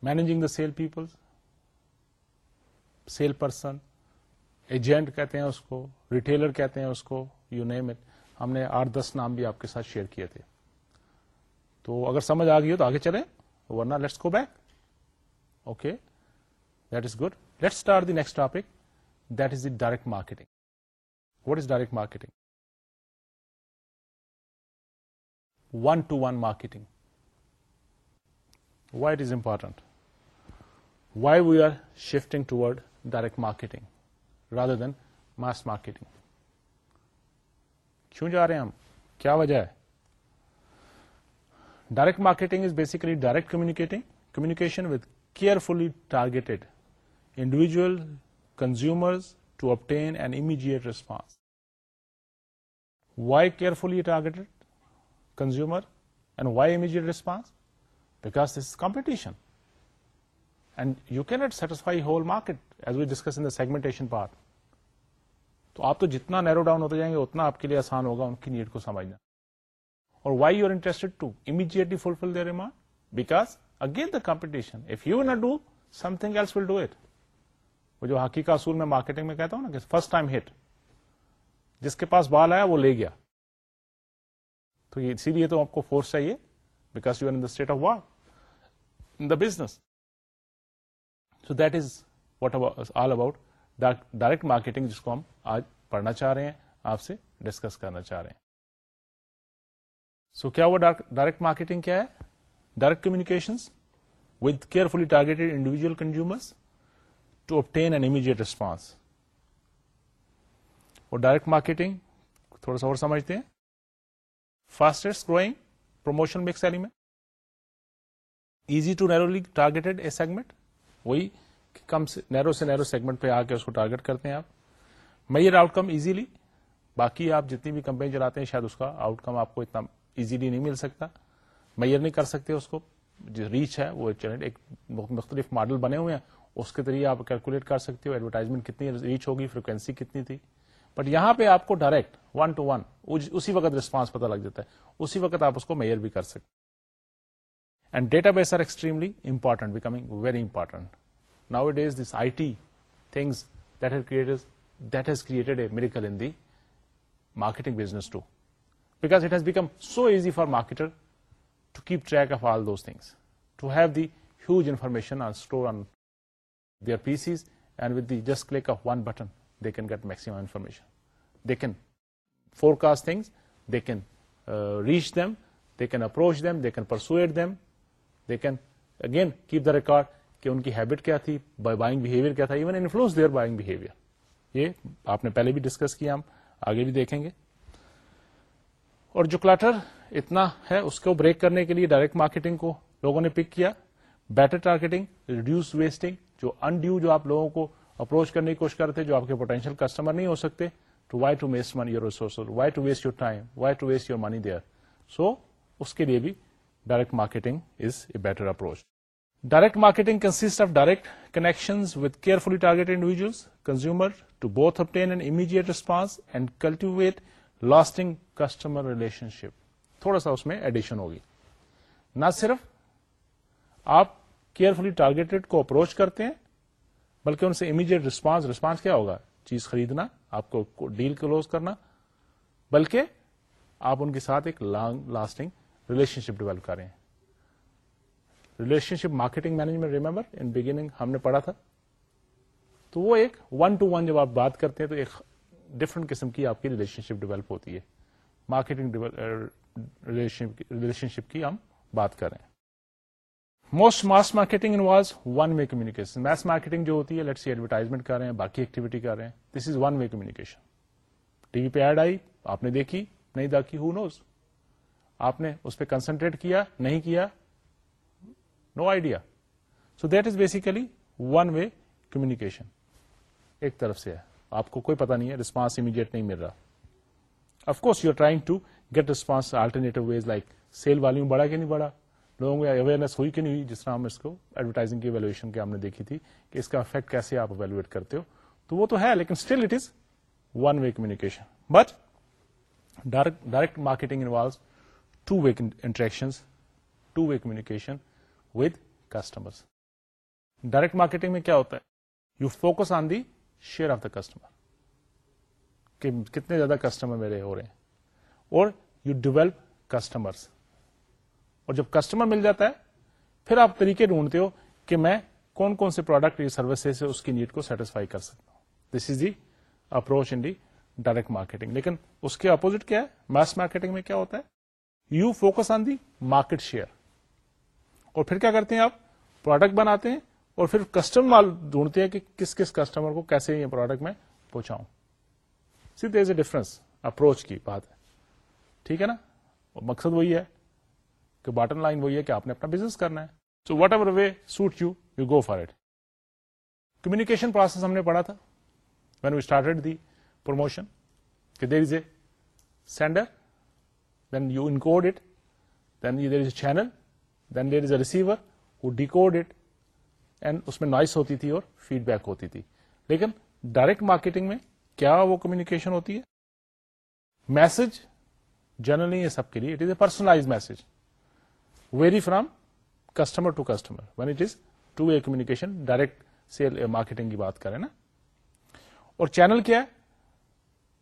managing the sale people sale person agent کہتے ہیں اس کو ریٹیلر کہتے ہیں اس کو یو نیم اٹ ہم نے آٹھ دس نام بھی آپ کے ساتھ شیئر کیے تھے۔ تو اگر سمجھ آ گئی ہو تو آگے چلیں، ورنہ let's go back okay that is good let start the next topic that is the direct marketing what is direct marketing one to one marketing why it is important why we are shifting toward direct marketing rather than mass marketing کیوں جا رہے ہیں ہم؟ کیا وجہ ہے؟ Direct marketing is basically direct communicating communication with carefully targeted individual consumers to obtain an immediate response why carefully targeted consumer and why immediate response because this competition and you کی not satisfy whole market as we discuss in the segmentation part تو آپ تو جتنا narrow down ہوتے جائیں گے اتنا آپ کے لیے آسان ہوگا ان کی نیڈ کو سمجھنا اور why you are interested to immediately fulfil their demand because again the competition if you not do something else will do it وہ جو حقیقہ اصول میں مارکیٹنگ میں کہتا ہوں نا کہ فرسٹ ٹائم ہٹ جس کے پاس بال آیا وہ لے گیا. تو اسی لیے تو آپ کو فورس چاہیے because you are in the state of war in the business so that is what all about direct marketing جس کو ہم آج پڑھنا چاہ رہے ہیں، آپ سے ڈسکس کرنا چاہ رہے ہیں. سو کیا وہ ڈائریکٹ مارکیٹنگ کیا ہے direct communication with carefully targeted individual consumers to obtain an immediate response اور ڈائریکٹ مارکیٹنگ تھوڑا سا اور سمجھتے ہیں fastest growing promotion mix element easy to narrowly targeted a segment وہی کم سے نیرو سے نیرو سیگمنٹ پہ آ کے اس کو ٹارگیٹ کرتے ہیں آپ میئر آؤٹ کم ایزیلی باقی آپ جتنی بھی کمپنی چلاتے ہیں شاید اس کا آؤٹ کم آپ کو اتنا ایزیلی نہیں مل سکتا۔ میئر نہیں کر سکتے اس کو۔ جو ریچ ہے، وہ ایک مختلف ماڈل بنے ہوئے ہیں۔ اس کے ذریعے آپ کیلکولیٹ کر سکتے ہو۔ ایڈورٹائزمنٹ کتنی ریچ ہوگی، فریکوینسی کتنی تھی۔ بٹ یہاں پہ آپ کو ڈائریکٹ ون ٹو ون اسی وقت ریسپانس پتا لگ جاتا ہے۔ اسی وقت آپ اس کو میئر بھی کر سکتے and database are extremely important becoming very important now it is this I T things that has created a miracle in the marketing business too because it has become so easy for marketer to keep track of all those things to have the huge information on store on their PCs, and with the just click of one button, they can get maximum information. They can forecast things, they can uh, reach them, they can approach them, they can persuade them, they can again keep the record کہ ان کی habit کیا تھی buying behaviour کیا تھا even influence their buying behaviour یہ آپ نے پہلے بھی ڈسکس کیا ہم آگے بھی دیکھیں گے اور جو کلاٹر اتنا ہے، اس کو بریک کرنے کے لیے ڈائریکٹ مارکیٹنگ کو لوگوں نے پک کیا۔ بیٹر ٹارگیٹنگ ریڈیوس ویسٹنگ جو انڈیو جو آپ لوگوں کو اپروچ کرنے کی کوشش کرتے جو آپ کے پوٹینشیل کسٹمر نہیں ہو سکتے۔ To why to waste money your resource why to waste your time why to waste your money there so اس کے لیے بھی direct marketing is a better approach direct marketing consist of direct connection with carefully target individuals consumer to both obtain an immediate response and cultivate lasting customer relationship تھوڑا سا اس میں edition ہوگی۔ نہ صرف آپ کیئرفلی ٹارگیٹڈ کو approach کرتے ہیں، بلکہ ان سے امیڈیٹ ریسپانس ریسپانس کیا ہوگا؟ چیز خریدنا، آپ کو ڈیل کلوز کرنا، بلکہ آپ ان کے ساتھ ایک long lasting relationship develop کریں relationship marketing management remember in beginning ہم نے پڑھا تھا۔ تو وہ ایک ون ٹو ون جب آپ بات کرتے ہیں تو ایک ڈفرنٹ قسم کی آپ کی ریلیشن شپ ڈیولپ ہوتی ہے۔ مارکیٹنگ ریلیشن شپ کی ہم بات کر رہے ہیں۔ Most mass marketing involves one way communication mass marketing جو ہوتی ہے لیٹ سی ایڈورٹائزمنٹ کر رہے ہیں، باقی ایکٹیویٹی کر رہے ہیں this is one way communication T V پہ ایڈ آئی، آپ نے دیکھی، نہیں دیکھی ہو نوز آپ نے اس پہ کنسنٹریٹ کیا، نہیں کیا no idea so that is basically one way communication ایک طرف سے ہے۔ آپ کو کوئی پتا نہیں ہے ریسپانس امیڈیٹ نہیں مل رہا۔ Of course you are trying to get response alternative ways like sale volume بڑھا کہ نہیں بڑھا؟ لوگوں کو اویئرنیس ہوئی کہ نہیں ہوئی؟ جس طرح ہم اس کو ایڈورٹائزنگ کی ویلویشن کی ہم نے دیکھی تھی کہ اس کا افیکٹ کیسے آپ اویلویٹ کرتے ہو۔ تو وہ تو ہے، لیکن still it is one way communication but direct marketing involves two way interaction two way communication with customer direct marketing میں کیا ہوتا ہے؟ You focus on the share of the customer کہ کتنے زیادہ کسٹمر میرے ہو رہے ہیں۔ اور یو ڈیولپ کسٹمرس اور جب کسٹمر مل جاتا ہے، پھر آپ طریقے ڈھونڈتے ہو کہ میں کون کون سے پروڈکٹ یا سروسز سے اس کی نیڈ کو سیٹسفائی کر سکتا ہوں۔ This is the approach in the direct marketing لیکن اس کے اپوزٹ کیا ہے؟ میس مارکیٹنگ میں کیا ہوتا ہے؟ You focus on the market share اور پھر کیا کرتے ہیں آپ؟ پروڈکٹ بناتے ہیں اور پھر کسٹمر ڈھونڈتے ہیں کہ کس کس کسٹمر کو کیسے یہ پروڈکٹ میں پہنچاؤں۔ سی دیر از اے ڈفرنس اپروچ کی بات ہے۔ ٹھیک ہے نا؟ مقصد وہی ہے کہ باٹم لائن وہی ہے کہ آپ نے اپنا بزنس کرنا ہے۔ So whatever way suit you you go for it communication process ہم نے پڑھا تھا۔ When we started the promotion کہ there is a sender then you encode it then there is a channel then there is a receiver who decode it and اس میں noise ہوتی تھی اور feedback ہوتی تھی لیکن ڈائریکٹ مارکیٹنگ میں کیا وہ کمیونیکیشن ہوتی ہے میسج جنرلی یہ سب کے لیے it is a personalize message very from customer to customer when it is to a communication direct sale marketing کی بات کریں نا اور چینل کیا ہے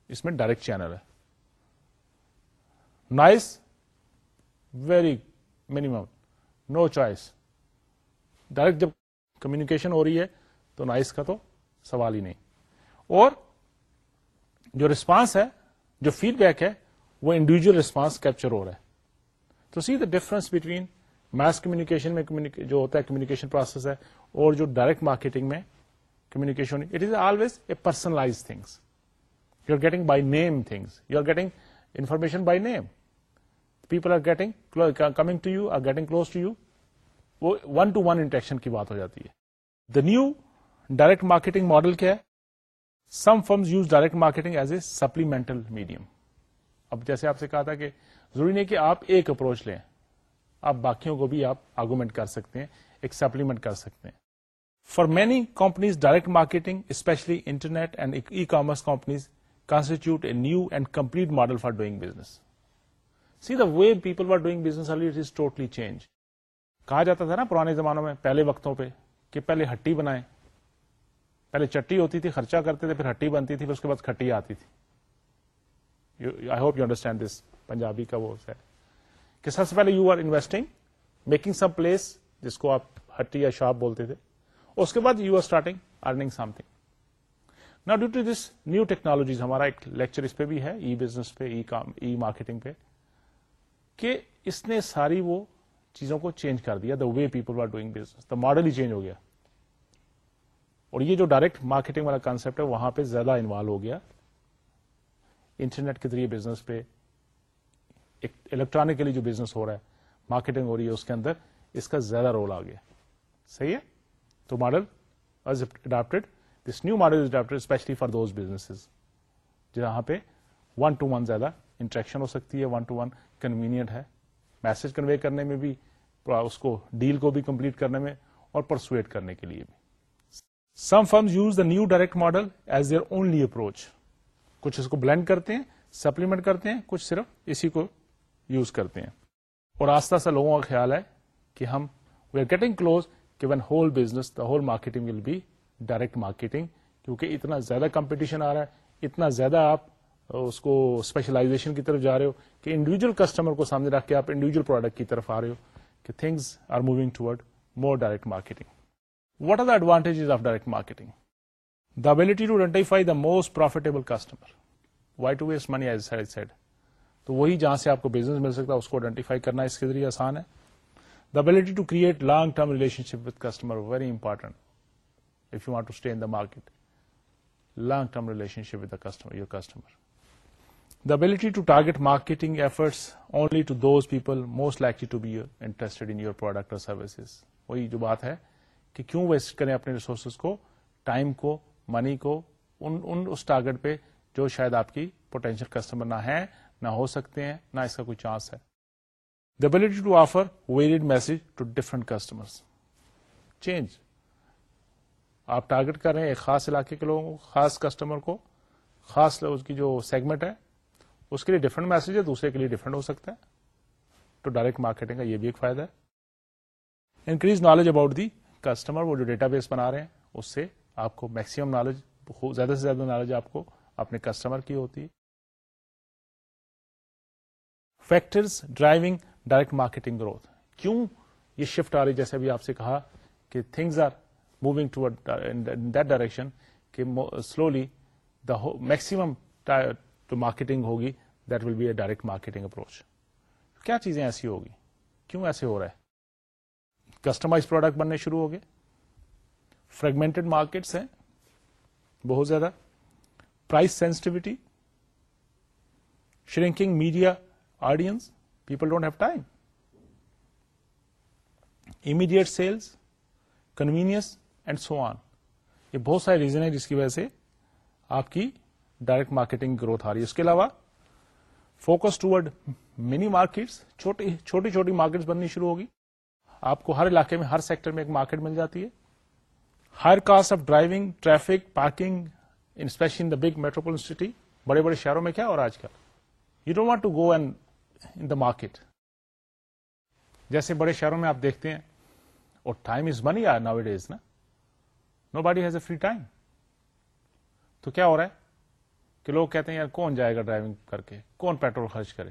اس میں ڈائریکٹ چینل ہے noise very minimum no choice direct جب کمیونیکیشن ہو رہی ہے، تو نائس کا تو سوال ہی نہیں۔ اور جو رسپانس ہے، جو فیڈ بیک ہے، وہ انڈیویجل رسپانس کیپچر ہو رہا ہے۔ تو see the difference between mass communication میں جو ہوتا ہے کمیونیکیشن پروسیس ہے، اور جو ڈائریکٹ مارکیٹنگ میں communication it is always a personalize things you are getting by name things you are getting information by name people are getting coming to you are getting close to you وہ one to one interaction کی بات ہو جاتی ہے۔ The new direct marketing model کیا ہے؟ Some firms use direct marketing as a supplemental medium اب جیسے آپ سے کہا تھا کہ ضروری نہیں کہ آپ ایک اپروچ لیں، آپ باقیوں کو بھی آپ آرگومنٹ کر سکتے ہیں، ایک سپلیمنٹ کر سکتے ہیں۔ For many companies direct marketing especially internet and e commerce companies constitute a new and complete model for doing business see the way people are doing business totally change کہا جاتا تھا نا پرانے زمانوں میں، پہلے وقتوں پہ، کہ پہلے ہٹی بنائیں۔ پہلے چٹی ہوتی تھی، خرچہ کرتے تھے، پھر ہٹی بنتی تھی، پھر اس کے بعد کھٹی آتی تھی۔ I hope you understand this Punjabi کا وہ ہے۔ کہ سب سے پہلے you are investing making some place جس کو آپ ہٹی یا شاپ بولتے تھے۔ اس کے بعد you are starting earning something نا due to this new technologies ہمارا ایک لیکچر اس پہ بھی ہے ای بزنس پہ ای مارکیٹنگ پہ، کہ اس نے ساری وہ چیزوں کو چینج کر دیا. The way people are doing business the model he change ہو گیا. اور یہ جو ڈائریکٹ مارکیٹنگ والا کانسپٹ ہے، وہاں پہ زیادہ انوالو ہو گیا. انٹرنیٹ کے ذریعے بزنس پہ الیکٹرانکلی جو بزنس ہو رہا ہے مارکیٹنگ ہو رہی ہے، اس کے اندر اس کا زیادہ رول آ گیا. صحیح ہے؟ تو model adapted this new model is adapted especially for those business جہاں پہ ون ٹو ون زیادہ انٹریکشن ہو سکتی ہے ون ٹو ون کنوینئنٹ ہے. میسج کنوے کرنے میں بھی، اس کو ڈیل کو بھی کمپلیٹ کرنے میں اور پرسویٹ کرنے کے لیے بھی۔ Some firms use the new direct model as their only approach کچھ اس کو بلینڈ کرتے ہیں سپلیمنٹ کرتے ہیں، کچھ صرف اسی کو یوز کرتے ہیں۔ اور آستہ آستہ لوگوں کا خیال ہے کہ ہم وی آر گیٹنگ کلوز کہ when whole business the whole marketing will be direct marketing کیونکہ اتنا زیادہ کمپٹیشن آ رہا ہے، اتنا زیادہ آپ اس کو اسپیشلائزیشن کی طرف جا رہے ہو کہ انڈیویجل کسٹمر کو سامنے رکھ کے آپ انڈیویجل پروڈکٹ کی طرف آ رہے ہو کہ things are moving ٹوڈ more direct marketing what are the advantages of direct marketing the ability to identify the most profitable customer why to waste money as said تو وہی جہاں سے آپ کو بزنس مل سکتا ہے، اس کو آئیڈینٹیفائی کرنا اس کے ذریعے آسان ہے۔ The ability to create long term relationship with customer very important if you want to stay in the market long term relationship with customer your customer the ability to target marketing efforts only to those people most likely to be interested in your product or services وہی جو بات ہے کہ کیوں waste کریں اپنے resources کو time کو منی کو ان ان اس ٹارگیٹ پہ جو شاید آپ کی پوٹینشیل کسٹمر نہ ہے نہ ہو سکتے ہیں نہ اس کا کوئی چانس ہے the ability to offer varied message to different customer change آپ ٹارگیٹ کر رہے ہیں ایک خاص علاقے کے لوگوں کو خاص کسٹمر کو خاص اس کی جو سیگمنٹ ہے اس کے لیے ڈفرنٹ میسج ہے، دوسرے کے لیے ڈفرنٹ ہو سکتا ہے۔ تو ڈائریکٹ مارکیٹنگ کا یہ بھی ایک فائدہ ہے۔ Increase knowledge about the customer وہ جو ڈیٹا بیس بنا رہے ہیں، اس سے آپ کو میکسیمم نالج زیادہ سے زیادہ نالج آپ کو اپنے کسٹمر کی ہوتی ہے۔ Factors driving direct marketing growth کیوں یہ شفٹ آ رہی جیسے ابھی آپ سے کہا کہ things are moving to that direction کہ سلولی دا میکسیمم مارکیٹنگ ہوگی۔ That will be a direct marketing approach کیا چیزیں ایسی ہوگی؟ کیوں ایسے ہو رہا ہے؟ کسٹمائز پروڈکٹ بننے شروع ہو گئے. فریگمنٹڈ مارکیٹس ہیں، بہت زیادہ. Price sensitivity shrinking media audience people don't have time immediate sales convenience and so on یہ بہت سارے ریزن ہے جس کی وجہ سے آپ کی ڈائریکٹ مارکیٹنگ گروتھ آ رہی ہے۔ اس کے علاوہ فوکس ٹوڈ منی مارکیٹس، چھوٹی چھوٹی چھوٹی مارکیٹس بننی شروع ہوگی۔ آپ کو ہر علاقے میں، ہر سیکٹر میں ایک مارکیٹ مل جاتی ہے۔ Higher cost of driving, traffic, parking especially in the big metropole city بڑے بڑے شہروں میں کیا اور آج کل۔ You don't want to go and in the market جیسے بڑے شہروں میں آپ دیکھتے ہیں، اور time is money are nowadays نا۔ Nobody has a free time تو کیا ہو رہا ہے؟ کہ لوگ کہتے ہیں یار کون جائے گا ڈرائیونگ کر کے؟ کون پیٹرول خرچ کرے؟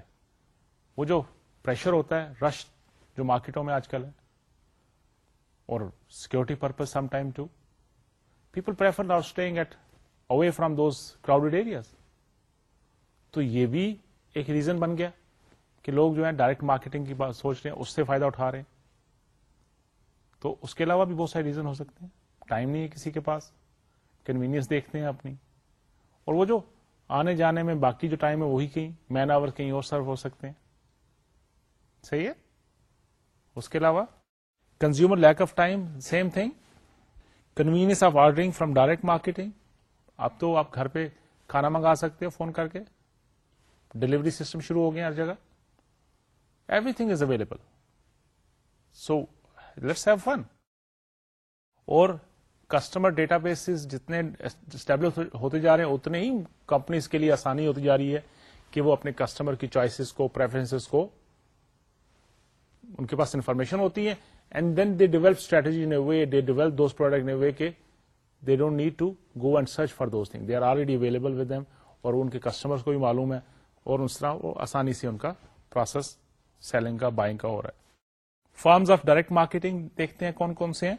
وہ جو پریشر ہوتا ہے رش جو مارکیٹوں میں آج کل ہے، اور security purpose some time to people prefer are staying at away from those crowded areas تو یہ بھی ایک ریزن بن گیا کہ لوگ جو ہے ڈائریکٹ مارکیٹنگ کی بات سوچ رہے ہیں، اس سے فائدہ اٹھا رہے ہیں۔ تو اس کے علاوہ بھی بہت سارے ریزن ہو سکتے ہیں۔ ٹائم نہیں ہے کسی کے پاس۔ کنوینئنس دیکھتے ہیں اپنی۔ اور وہ جو آنے جانے میں باقی جو ٹائم ہے وہی کہیں مین آور کہیں اور سرو ہو سکتے ہیں۔ صحیح ہے؟ اس کے علاوہ consumer lack of time same thing convenience of ordering from direct marketing اب تو آپ گھر پہ کھانا منگا سکتے ہو فون کر کے۔ ڈلیوری سسٹم شروع ہو گیا ہر جگہ۔ Everything is available so let's have fun اور کسٹمر ڈیٹا بیس جتنے اسٹیبلش ہوتے جا رہے ہیں، اتنے ہی کمپنیز کے لیے آسانی ہوتی جا رہی ہے کہ وہ اپنے کسٹمر کی چوائسیز کو پریفرنس کو، ان کے پاس انفارمیشن ہوتی ہے۔ And then they develop strategy in way they develop those product in way کے they don't need to go and search for those thing they are already available with them اور ان کے کسٹمر کو بھی معلوم ہے اور اس طرح وہ آسانی سے ان کا پروسیس سیلنگ کا بائنگ کا ہو رہا ہے۔ فارمز آف ڈائریکٹ مارکیٹنگ دیکھتے ہیں کون کون سے ہیں؟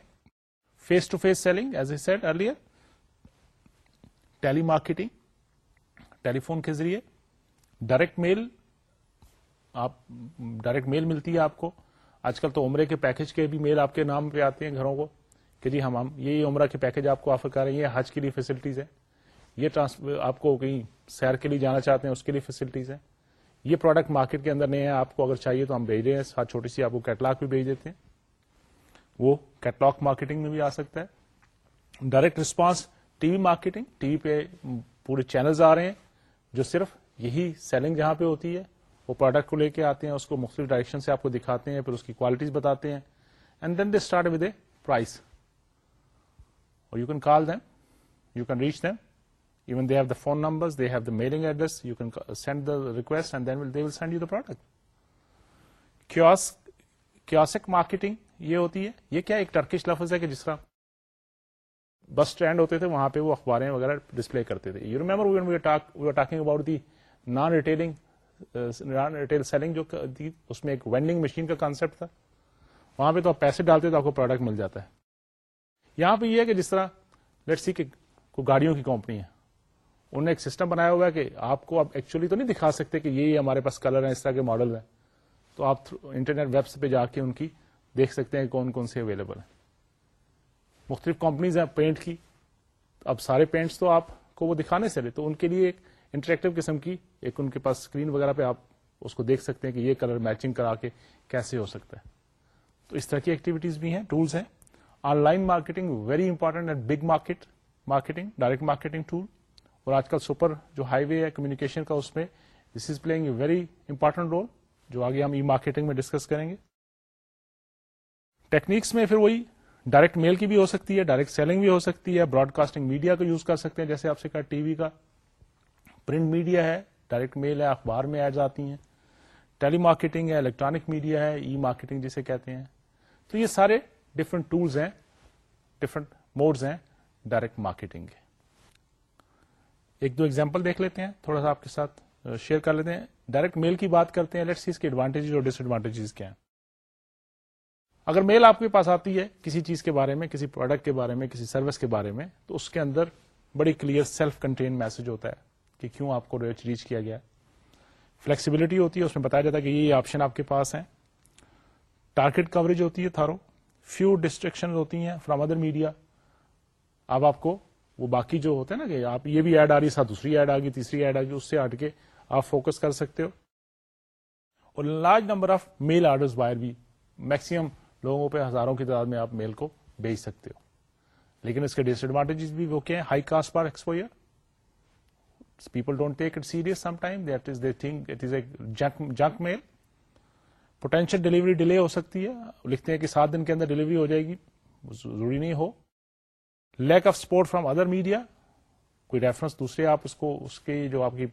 Face to face selling as I said earlier telemarketing telephone کے ذریعے. ڈائریکٹ میل آپ ڈائریکٹ میل ملتی ہے آپ کو. آج کل تو عمرے کے پیکج کے بھی میل آپ کے نام پہ آتے ہیں گھروں کو. کہ جی ہم یہ عمرہ کے پیکج آپ کو آفر کر رہے ہیں. یہ حج کے لیے فیسلٹیز ہے یہ آپ کو کہیں سیر کے لیے جانا چاہتے ہیں، اس کے لیے فیسلٹیز ہیں. یہ پروڈکٹ مارکیٹ کے اندر نہیں ہے آپ کو اگر چاہیے تو ہم بھیج رہے ہیں ساتھ چھوٹی سی آپ کو کیٹلاگ بھی بھیج دیتے ہیں. وہ کیٹلاگ مارکیٹنگ میں بھی آ سکتا ہے۔ Direct response T V marketing T V پہ پورے چینلز آ رہے ہیں جو صرف یہی سیلنگ جہاں پہ ہوتی ہے، وہ پروڈکٹ کو لے کے آتے ہیں، اس کو مختلف ڈائریکشن سے آپ کو دکھاتے ہیں، پھر اس کی کوالٹیز بتاتے ہیں۔ And then they start with a price or you can call them you can reach them even they have the phone number they have the mailing address you can send the request and then they will send you the product kiosk marketing یہ ہوتی ہے۔ یہ کیا ایک Turkish لفظ ہے کہ جس طرح بس اسٹینڈ ہوتے تھے، وہاں پہ وہ اخباریں وغیرہ ڈسپلے کرتے تھے۔ You remember talking about the non retailing non retail selling جو اس میں ایک وینڈنگ مشین کا کانسیپٹ تھا۔ وہاں پہ تو آپ پیسے ڈالتے تو آپ کو پروڈکٹ مل جاتا ہے۔ یہاں پہ یہ ہے کہ جس طرح لیٹ سی کہ کوئی گاڑیوں کی کمپنی ہے۔ انہوں نے ایک سسٹم بنایا ہوا ہے کہ آپ کو آپ ایکچولی تو نہیں دکھا سکتے کہ یہ ہمارے پاس کلر ہے، اس طرح کے ماڈل ہیں۔ تو آپ انٹرنیٹ ویب پہ جا کے ان کی دیکھ سکتے ہیں کون کون سے اویلیبل ہیں۔ مختلف کمپنیز ہیں پینٹ کی۔ اب سارے پینٹس تو آپ کو وہ دکھانے سے لے، تو ان کے لیے ایک انٹریکٹو قسم کی، ایک ان کے پاس اسکرین وغیرہ پہ آپ اس کو دیکھ سکتے ہیں کہ یہ کلر میچنگ کرا کے کیسے ہو سکتا ہے۔ تو اس طرح کی ایکٹیویٹیز بھی ہیں ٹولس ہیں۔ Online marketing very important and big market marketing direct marketing tool اور آج کل سپر جو ہائی وے ہے کمیونیکیشن کا، اس میں this is playing a very important role جو آگے ہم ای مارکیٹنگ میں ڈسکس کریں گے۔ ٹیکنیکس میں پھر وہی ڈائریکٹ میل کی بھی ہو سکتی ہے، ڈائریکٹ سیلنگ بھی ہو سکتی ہے براڈ کاسٹنگ میڈیا کا یوز کر سکتے ہیں، جیسے آپ سے کہا ٹی وی کا۔ پرنٹ میڈیا ہے، ڈائریکٹ میل ہے، اخبار میں ایڈ آتی ہیں۔ ٹیلی مارکیٹنگ ہے، الیکٹرانک میڈیا ہے، ای مارکیٹنگ جسے کہتے ہیں۔ تو یہ سارے ڈفرنٹ ٹولس ہیں ڈفرنٹ موڈز ہیں ڈائریکٹ مارکیٹنگ کے۔ ایک دو ایگزامپل دیکھ لیتے ہیں، تھوڑا سا آپ کے ساتھ شیئر کر لیتے ہیں۔ ڈائریکٹ میل کی بات کرتے ہیں لیٹس اس کے ایڈوانٹیج اور ڈس ایڈوانٹیجز کیا ہیں۔ اگر میل آپ کے پاس آتی ہے کسی چیز کے بارے میں، کسی پروڈکٹ کے بارے میں، کسی سروس کے بارے میں، تو اس کے اندر بڑی کلیئر سیلف کنٹین میسج ہوتا ہے کہ کیوں آپ کو ریچ ریچ کیا گیا فلیکسیبلٹی ہوتی ہے، اس میں بتایا جاتا ہے کہ یہ آپشن آپ کے پاس ہیں۔ ٹارگیٹ کوریج ہوتی ہے تھارو۔ فیو ڈسٹریکشن ہوتی ہیں فرام ادر میڈیا اب آپ کو وہ باقی جو ہوتے ہیں نا کہ آپ یہ بھی ایڈ آ رہی ساتھ دوسری ایڈ آ گئی، تیسری ایڈ آ گئی، اس سے ہٹ کے آپ فوکس کر سکتے ہو۔ اور large number of mail order wire بھی میکسیمم لوگوں پہ، ہزاروں کی تعداد میں آپ میل کو بھیج سکتے ہو۔ لیکن اس کے ڈس ایڈوانٹیجز بھی وہ کیا ہیں؟ High cost per exposure people don't take it serious some time that is they think it is a junk mail potential delivery delay ہو سکتی ہے۔ لکھتے ہیں کہ سات دن کے اندر ڈلیوری ہو جائے گی۔ ضروری نہیں ہو۔ Lack of support from other media کوئی ریفرنس دوسرے آپ اس کو، اس کے جو آپ کی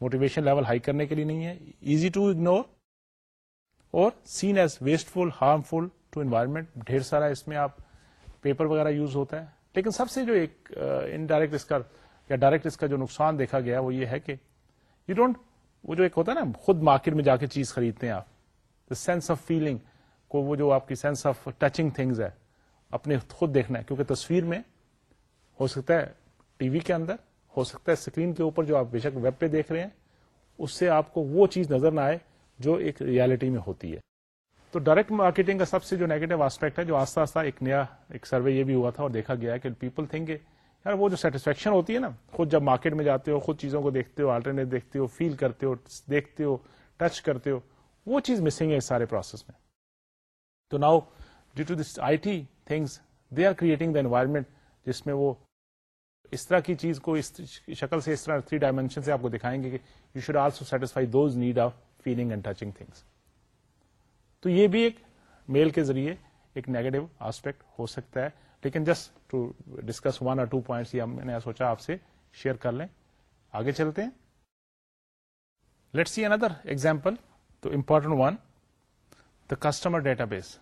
موٹیویشن لیول ہائی کرنے کے لیے نہیں ہے۔ Easy to ignore or seen as wasteful harmful to environment ڈھیر سارا اس میں آپ پیپر وغیرہ یوز ہوتا ہے۔ لیکن سب سے جو ایک انڈائریکٹ اس کا یا ڈائریکٹ اس کا جو نقصان دیکھا گیا وہ یہ ہے کہ یو ڈونٹ وہ جو ایک ہوتا ہے نا خود مارکیٹ میں جا کے چیز خریدتے ہیں آپ۔ دا سینس آف فیلنگ کو وہ جو آپ کی سینس آف ٹچنگ تھنگز ہے، اپنے خود دیکھنا ہے۔ کیونکہ تصویر میں ہو سکتا ہے ٹی وی کے اندر، ہو سکتا ہے اسکرین کے اوپر جو آپ بے شک ویب پہ دیکھ رہے ہیں، اس سے آپ کو وہ چیز نظر نہ آئے جو ایک ریالٹی میں ہوتی ہے۔ تو ڈائریکٹ مارکیٹنگ کا سب سے جو نیگیٹو آسپیکٹ ہے، جو آستہ آستہ ایک نیا ایک سروے یہ بھی ہوا تھا اور دیکھا گیا ہے کہ پیپل تھنک یار وہ جو سیٹسفیکشن ہوتی ہے نا، خود جب مارکیٹ میں جاتے ہو، خود چیزوں کو دیکھتے ہو آلٹرنیٹ دیکھتے ہو فیل کرتے ہو، دیکھتے ہو ٹچ کرتے ہو، وہ چیز مسنگ ہے اس سارے پروسیس میں۔ تو now due to this I T things they are creating the environment جس میں وہ اس طرح کی چیز کو اس شکل سے، اس طرح تھری ڈائمینشن سے آپ کو دکھائیں گے کہ you should also satisfy those need of feeling and touching things تو یہ بھی ایک میل کے ذریعے ایک نیگیٹو آسپیکٹ ہو سکتا ہے۔ لیکن just to discuss one or two points یہ میں نے سوچا، آپ سے شیئر کر لیں۔ آگے چلتے ہیں۔ لیٹ سی اندر ایگزامپل تو important one the customer database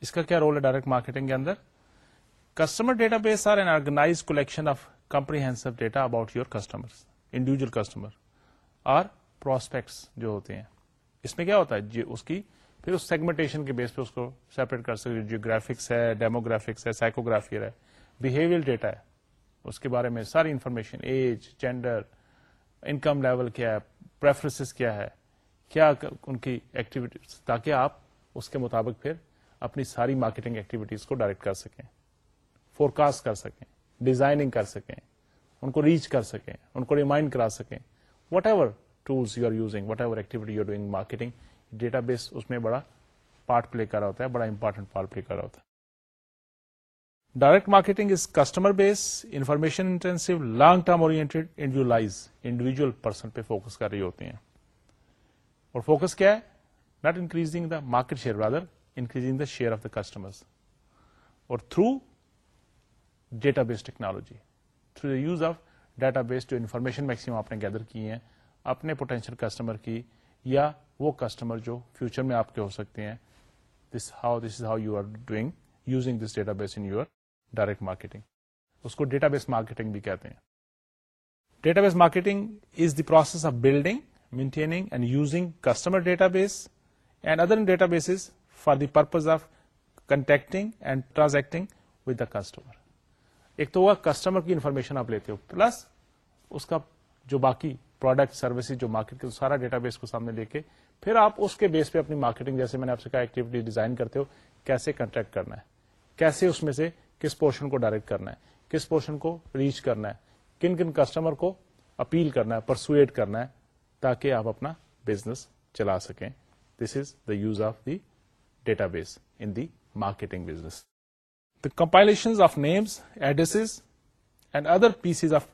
اس کا کیا رول ہے ڈائریکٹ مارکیٹنگ کے اندر؟ Customer database are an organize collection of comprehensive data about your customer individual customer اور پروسپیکٹس جو ہوتے ہیں۔ اس میں کیا ہوتا ہے؟ جی اس کی پھر اس سیگمنٹیشن کے بیس پہ اس کو سیپریٹ کر سکتے جیوگرافکس ہے ڈیموگرافکس ہے سائکوگرافیئر ہے بہیویئر ڈیٹا ہے۔ اس کے بارے میں ساری information age gender income level کیا ہے پریفرنس کیا ہے، کیا ان کی ایکٹیویٹیز تاکہ آپ اس کے مطابق پھر اپنی ساری مارکیٹنگ ایکٹیویٹیز کو ڈائریکٹ کر سکیں۔ فور کاسٹ کر سکیں ڈیزائننگ کر سکیں، ان کو ریچ کر سکیں، ان کو ریمائنڈ کرا سکیں۔ Whatever tools you are using whatever activity you are doing marketing database اس میں بڑا پارٹ پلے کر رہا ہوتا ہے بڑا امپورٹنٹ پارٹ پلے کر رہا ہوتا ہے direct marketing is customer base information intensive long term individualize individual person پہ فوکس کر رہی ہوتی ہیں اور فوکس کیا ہے not increasing the market share rather increasing the share of the customer اور through database technology through the use of database جو انفارمیشن میکسیمم آپ نے گیدر کی ہیں اپنے پوٹینشیل کسٹمر کی یا وہ کسٹمر جو فیوچر میں آپ کے ہو سکتے ہیں۔ This how this is how you are doing using this database in your direct marketing اس کو ڈیٹا بیس مارکیٹنگ بھی کہتے ہیں۔ Database marketing is the process of building maintaining and using customer database and other database for the purpose of contacting and transacting with the customer ایک تو وہ customer کی information آپ لیتے ہو پلس اس کا جو باقی پروڈکٹ سروسز جو مارکیٹ کے سارا ڈیٹا بیس کو سامنے لے کے پھر آپ اس کے بیس پہ اپنی مارکیٹنگ جیسے میں نے آپ سے کہا ایکٹیویٹی ڈیزائن کرتے ہو، کیسے کنٹیکٹ کرنا ہے؟ کیسے اس میں سے کس پورشن کو ڈائریکٹ کرنا ہے؟ کس پورشن کو ریچ کرنا ہے؟ کن کن کسٹمر کو اپیل کرنا ہے پرسویٹ کرنا ہے تاکہ آپ اپنا بزنس چلا سکیں۔ This is the use of the database in the marketing business the compilation of names address and other pieces of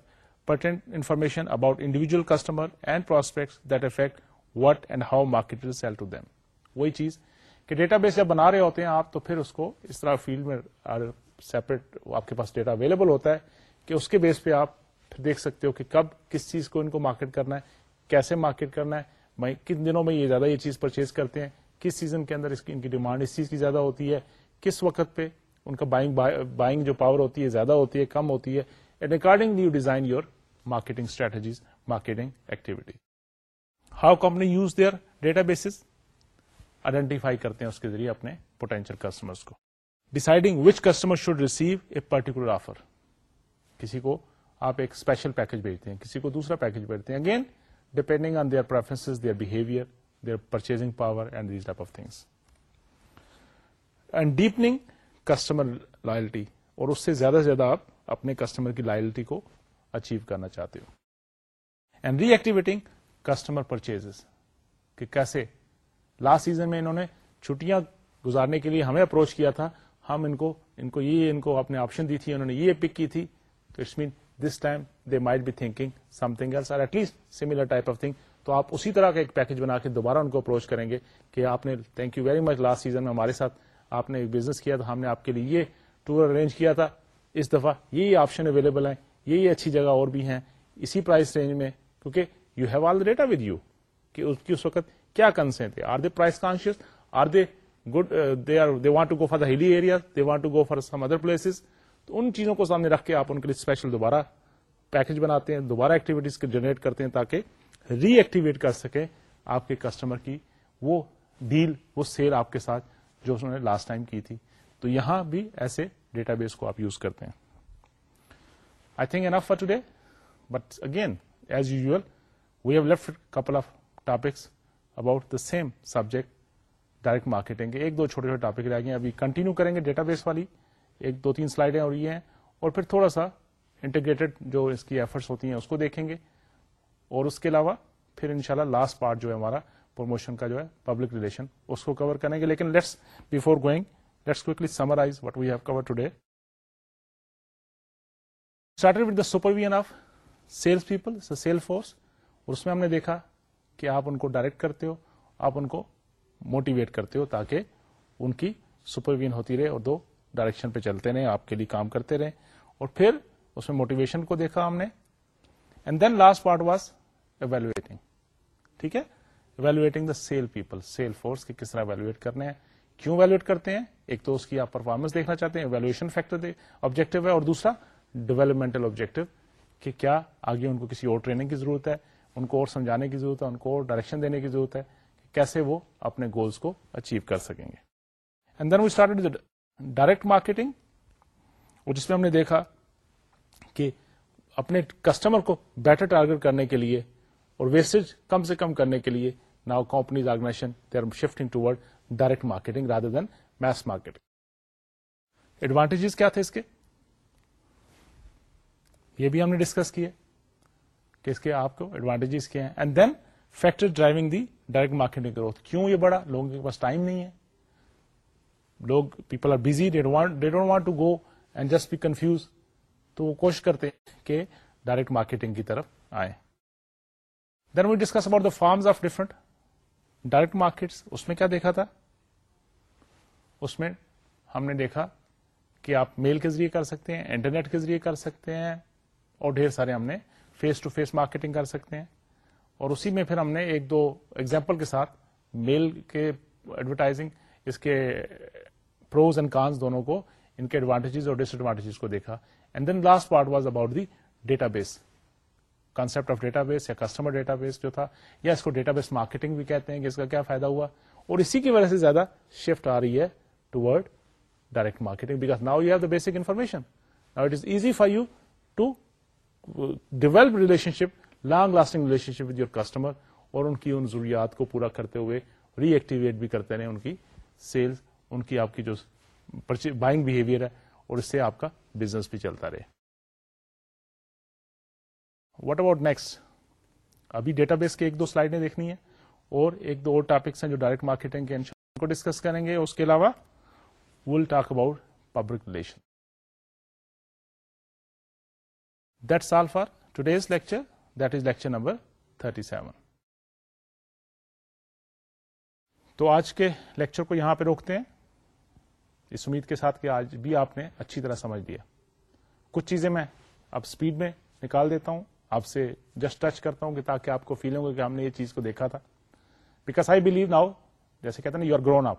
information about individual customer and prospect that affect what and how market sell to them وہی چیز کہ data base جب بنا رہے ہوتے ہیں آپ تو پھر اس کو اس طرح فیلڈ میں سیپریٹ آپ کے پاس ڈیٹا اویلیبل ہوتا ہے کہ اس کے بیس پہ آپ دیکھ سکتے ہو کہ کب کس چیز کو ان کو مارکیٹ کرنا ہے کیسے مارکیٹ کرنا ہے کن دنوں میں یہ زیادہ یہ چیز پرچیز کرتے ہیں کس سیزن کے اندر اس کی ان کی ڈیمانڈ اس چیز کی زیادہ ہوتی ہے کس وقت پہ ان کا بائنگ بائنگ جو پاور ہوتی ہے زیادہ ہوتی ہے کم ہوتی ہے and according you design your marketing strategies marketing activity how company use their databases identify کرتے ہیں اس کے ذریعے اپنے پوٹینشیل کسٹمر کو. Deciding which customer should receive a particular offer کسی کو آپ ایک اسپیشل پیکج بھیجتے ہیں، کسی کو دوسرا پیکج بھیجتے ہیں. Again depending on their preference their behaviour their purchasing power and these type of things and deepening customer loyalty اور اس سے زیادہ سے زیادہ آپ اپنے کسٹمر کی لائلٹی کو اچیو کرنا چاہتے ہو and reactivating customer purchase کہ کیسے لاسٹ سیزن میں انہوں نے چھٹیاں گزارنے کے لیے ہمیں اپروچ کیا تھا ہم ان کو ان کو یہ ان کو اپنے آپشن دی تھی انہوں نے یہ پک کی تھی تو it's mean this time they might be thinking something else at least similar type of thing تو آپ اسی طرح کا ایک پیکج بنا کے دوبارہ ان کو اپروچ کریں گے کہ آپ نے thank you very much last season میں ہمارے ساتھ آپ نے ایک بزنس کیا تھا ہم نے آپ کے لیے یہ ٹور ارینج کیا تھا اس دفعہ یہ آپشن اویلیبل ہیں یہ اچھی جگہ اور بھی ہیں اسی پرائز رینج میں، کیونکہ you have all the data with you کہ اس کی اس وقت کیا کنسرن تھے؟ Are they price conscious are they good they are they want to go for the hilly area they want to go for some other places تو ان چیزوں کو سامنے رکھ کے آپ ان کے لیے اسپیشل دوبارہ پیکج بناتے ہیں، دوبارہ ایکٹیویٹیز جنریٹ کرتے ہیں تاکہ ری ایکٹیویٹ کر سکے آپ کے کسٹمر کی وہ ڈیل وہ سیل آپ کے ساتھ جو انہوں نے لاسٹ ٹائم کی تھی۔ تو یہاں بھی ایسے ڈیٹا بیس کو آپ یوز کرتے ہیں۔ I think enough for today but again as usual we have left couple of topics about the same subject direct marketing کے ایک دو چھوٹے چھوٹے ٹاپک رہ گئے ابھی کنٹینیو کریں گے ڈیٹا بیس والی ایک دو تین سلائڈیں اور یہ ہیں اور پھر تھوڑا سا انٹیگریٹڈ جو اس کی ایفرٹس ہوتی ہیں اس کو دیکھیں گے اور اس کے علاوہ پھر انشاءاللہ لاسٹ پارٹ جو ہے ہمارا پروموشن کا جو ہے پبلک ریلیشن اس کو کور کریں گے لیکن let's before going let's quickly summarize what we have cover today started with the supervision of sales people sale force اور اس میں ہم نے دیکھا کہ آپ ان کو ڈائریکٹ کرتے ہو، آپ ان کو موٹیویٹ کرتے ہو تاکہ ان کی سپرویژن ہوتی رہے اور دو ڈائریکشن پہ چلتے رہے آپ کے لیے کام کرتے رہے اور پھر اس میں موٹیویشن کو دیکھا ہم نے۔ And then last part was evaluating ٹھیک ہے؟ Evaluating the sale people sale force کے کس طرح ایویلویٹ کرنے ہیں کیوں ویلویٹ کرتے ہیں؟ ایک تو اس کی آپ پرفارمنس دیکھنا چاہتے ہیں ویلویشن فیکٹر آبجیکٹو ہے اور دوسرا ڈیولپمنٹل آبجیکٹو کہ کیا آگے ان کو کسی اور ٹریننگ کی ضرورت ہے، ان کو اور سمجھانے کی ضرورت ہے، ان کو اور ڈائریکشن دینے کی ضرورت ہے کہ کیسے وہ اپنے گولس کو اچیو کر سکیں گے۔ And then we start direct marketing اور جس میں ہم نے دیکھا کہ اپنے کسٹمر کو بیٹر ٹارگیٹ کرنے کے لیے اور ویسٹیج کم سے کم کرنے کے لیے now companies organization they are shifting toward direct marketing rather than mass marketing advantages کیا تھے اس کے؟ یہ بھی ہم نے ڈسکس کیے کہ اس کے آپ کو ایڈوانٹیجز کیا ہیں. And then factor driving the direct marketing growth کیوں یہ بڑا؟ لوگوں کے پاس ٹائم نہیں ہے. لوگ people are busy they don't want to go and just be confuse تو وہ کوشش کرتے کہ ڈائریکٹ مارکیٹنگ کی طرف آئے then we discuss about the forms of different direct markets اس میں کیا دیکھا تھا؟ اس میں ہم نے دیکھا کہ آپ میل کے ذریعے کر سکتے ہیں، انٹرنیٹ کے ذریعے کر سکتے ہیں اور ڈھیر سارے ہم نے فیس ٹو فیس مارکیٹنگ کر سکتے ہیں۔ اور اسی میں پھر ہم نے ایک دو ایگزامپل کے ساتھ میل کے ایڈورٹائزنگ اس کے پروز اینڈ کانس دونوں کو، ان کے ایڈوانٹیجز اور ڈس ایڈوانٹیجز کو دیکھا۔ And then last part was about the database concept of database یا کسٹمر ڈیٹا بیس جو تھا۔ یا اس کو ڈیٹا بیس مارکیٹنگ بھی کہتے ہیں کہ اس کا کیا فائدہ ہوا۔ اور اسی کی وجہ سے زیادہ شفٹ آ رہی ہے toward direct marketing because now you have the basic information now it is easy for you to develop relationship long lasting relationship with your customer اور ان کی ان ضروریات کو پورا کرتے ہوئے ری ایکٹیویٹ بھی کرتے رہے ان کی سیلس ان کی آپ کی جو بائنگ بہیویئر ہے اور اس سے آپ کا بزنس بھی چلتا رہے۔ واٹ اباؤٹ نیکسٹ ابھی ڈیٹا بیس کے ایک دو سلائڈیں دیکھنی ہے اور ایک دو اور ٹاپکس ہیں جو ڈائریکٹ مارکیٹنگ کے کو ڈسکس کریں گے۔ اس کے علاوہ will talk about public relation that's all for today's lecture that is lecture number thirty seven تو آج کے لیکچر کو یہاں پہ روکتے ہیں۔ اس امید کے ساتھ کہ آج بھی آپ نے اچھی طرح سمجھ لیا۔ کچھ چیزیں میں اب اسپیڈ میں نکال دیتا ہوں۔ آپ سے جسٹ ٹچ کرتا ہوں کہ تاکہ آپ کو فیل ہو کہ ہم نے یہ چیز کو دیکھا تھا۔ بیکاز آئی بلیو ناؤ جیسے کہتے ہیں نا یو آر گرون اپ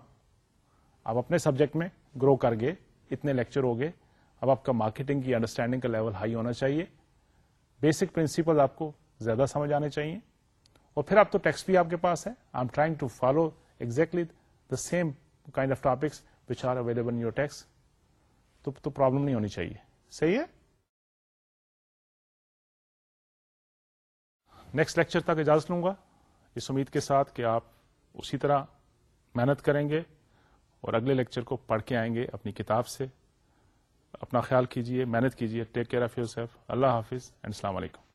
آپ اپنے سبجیکٹ میں گرو کر گئے، اتنے لیکچر ہو گئے۔ اب آپ کا مارکیٹنگ کی انڈرسٹینڈنگ کا لیول ہائی ہونا چاہیے۔ بیسک پرنسپل آپ کو زیادہ سمجھ آنے چاہیے۔ اور پھر آپ تو ٹیکسٹ بھی آپ کے پاس ہے۔ I am trying to follow exactly the same kind of topics which are available in your text تو پرابلم نہیں ہونی چاہیے۔ صحیح ہے؟ نیکسٹ لیکچر تک اجازت لوں گا۔ اس امید کے ساتھ کہ آپ اسی طرح محنت کریں گے اور اگلے لیکچر کو پڑھ کے آئیں گے اپنی کتاب سے۔ اپنا خیال کیجیے محنت کیجیے take care of yourself اللہ حافظ اینڈ السلام علیکم.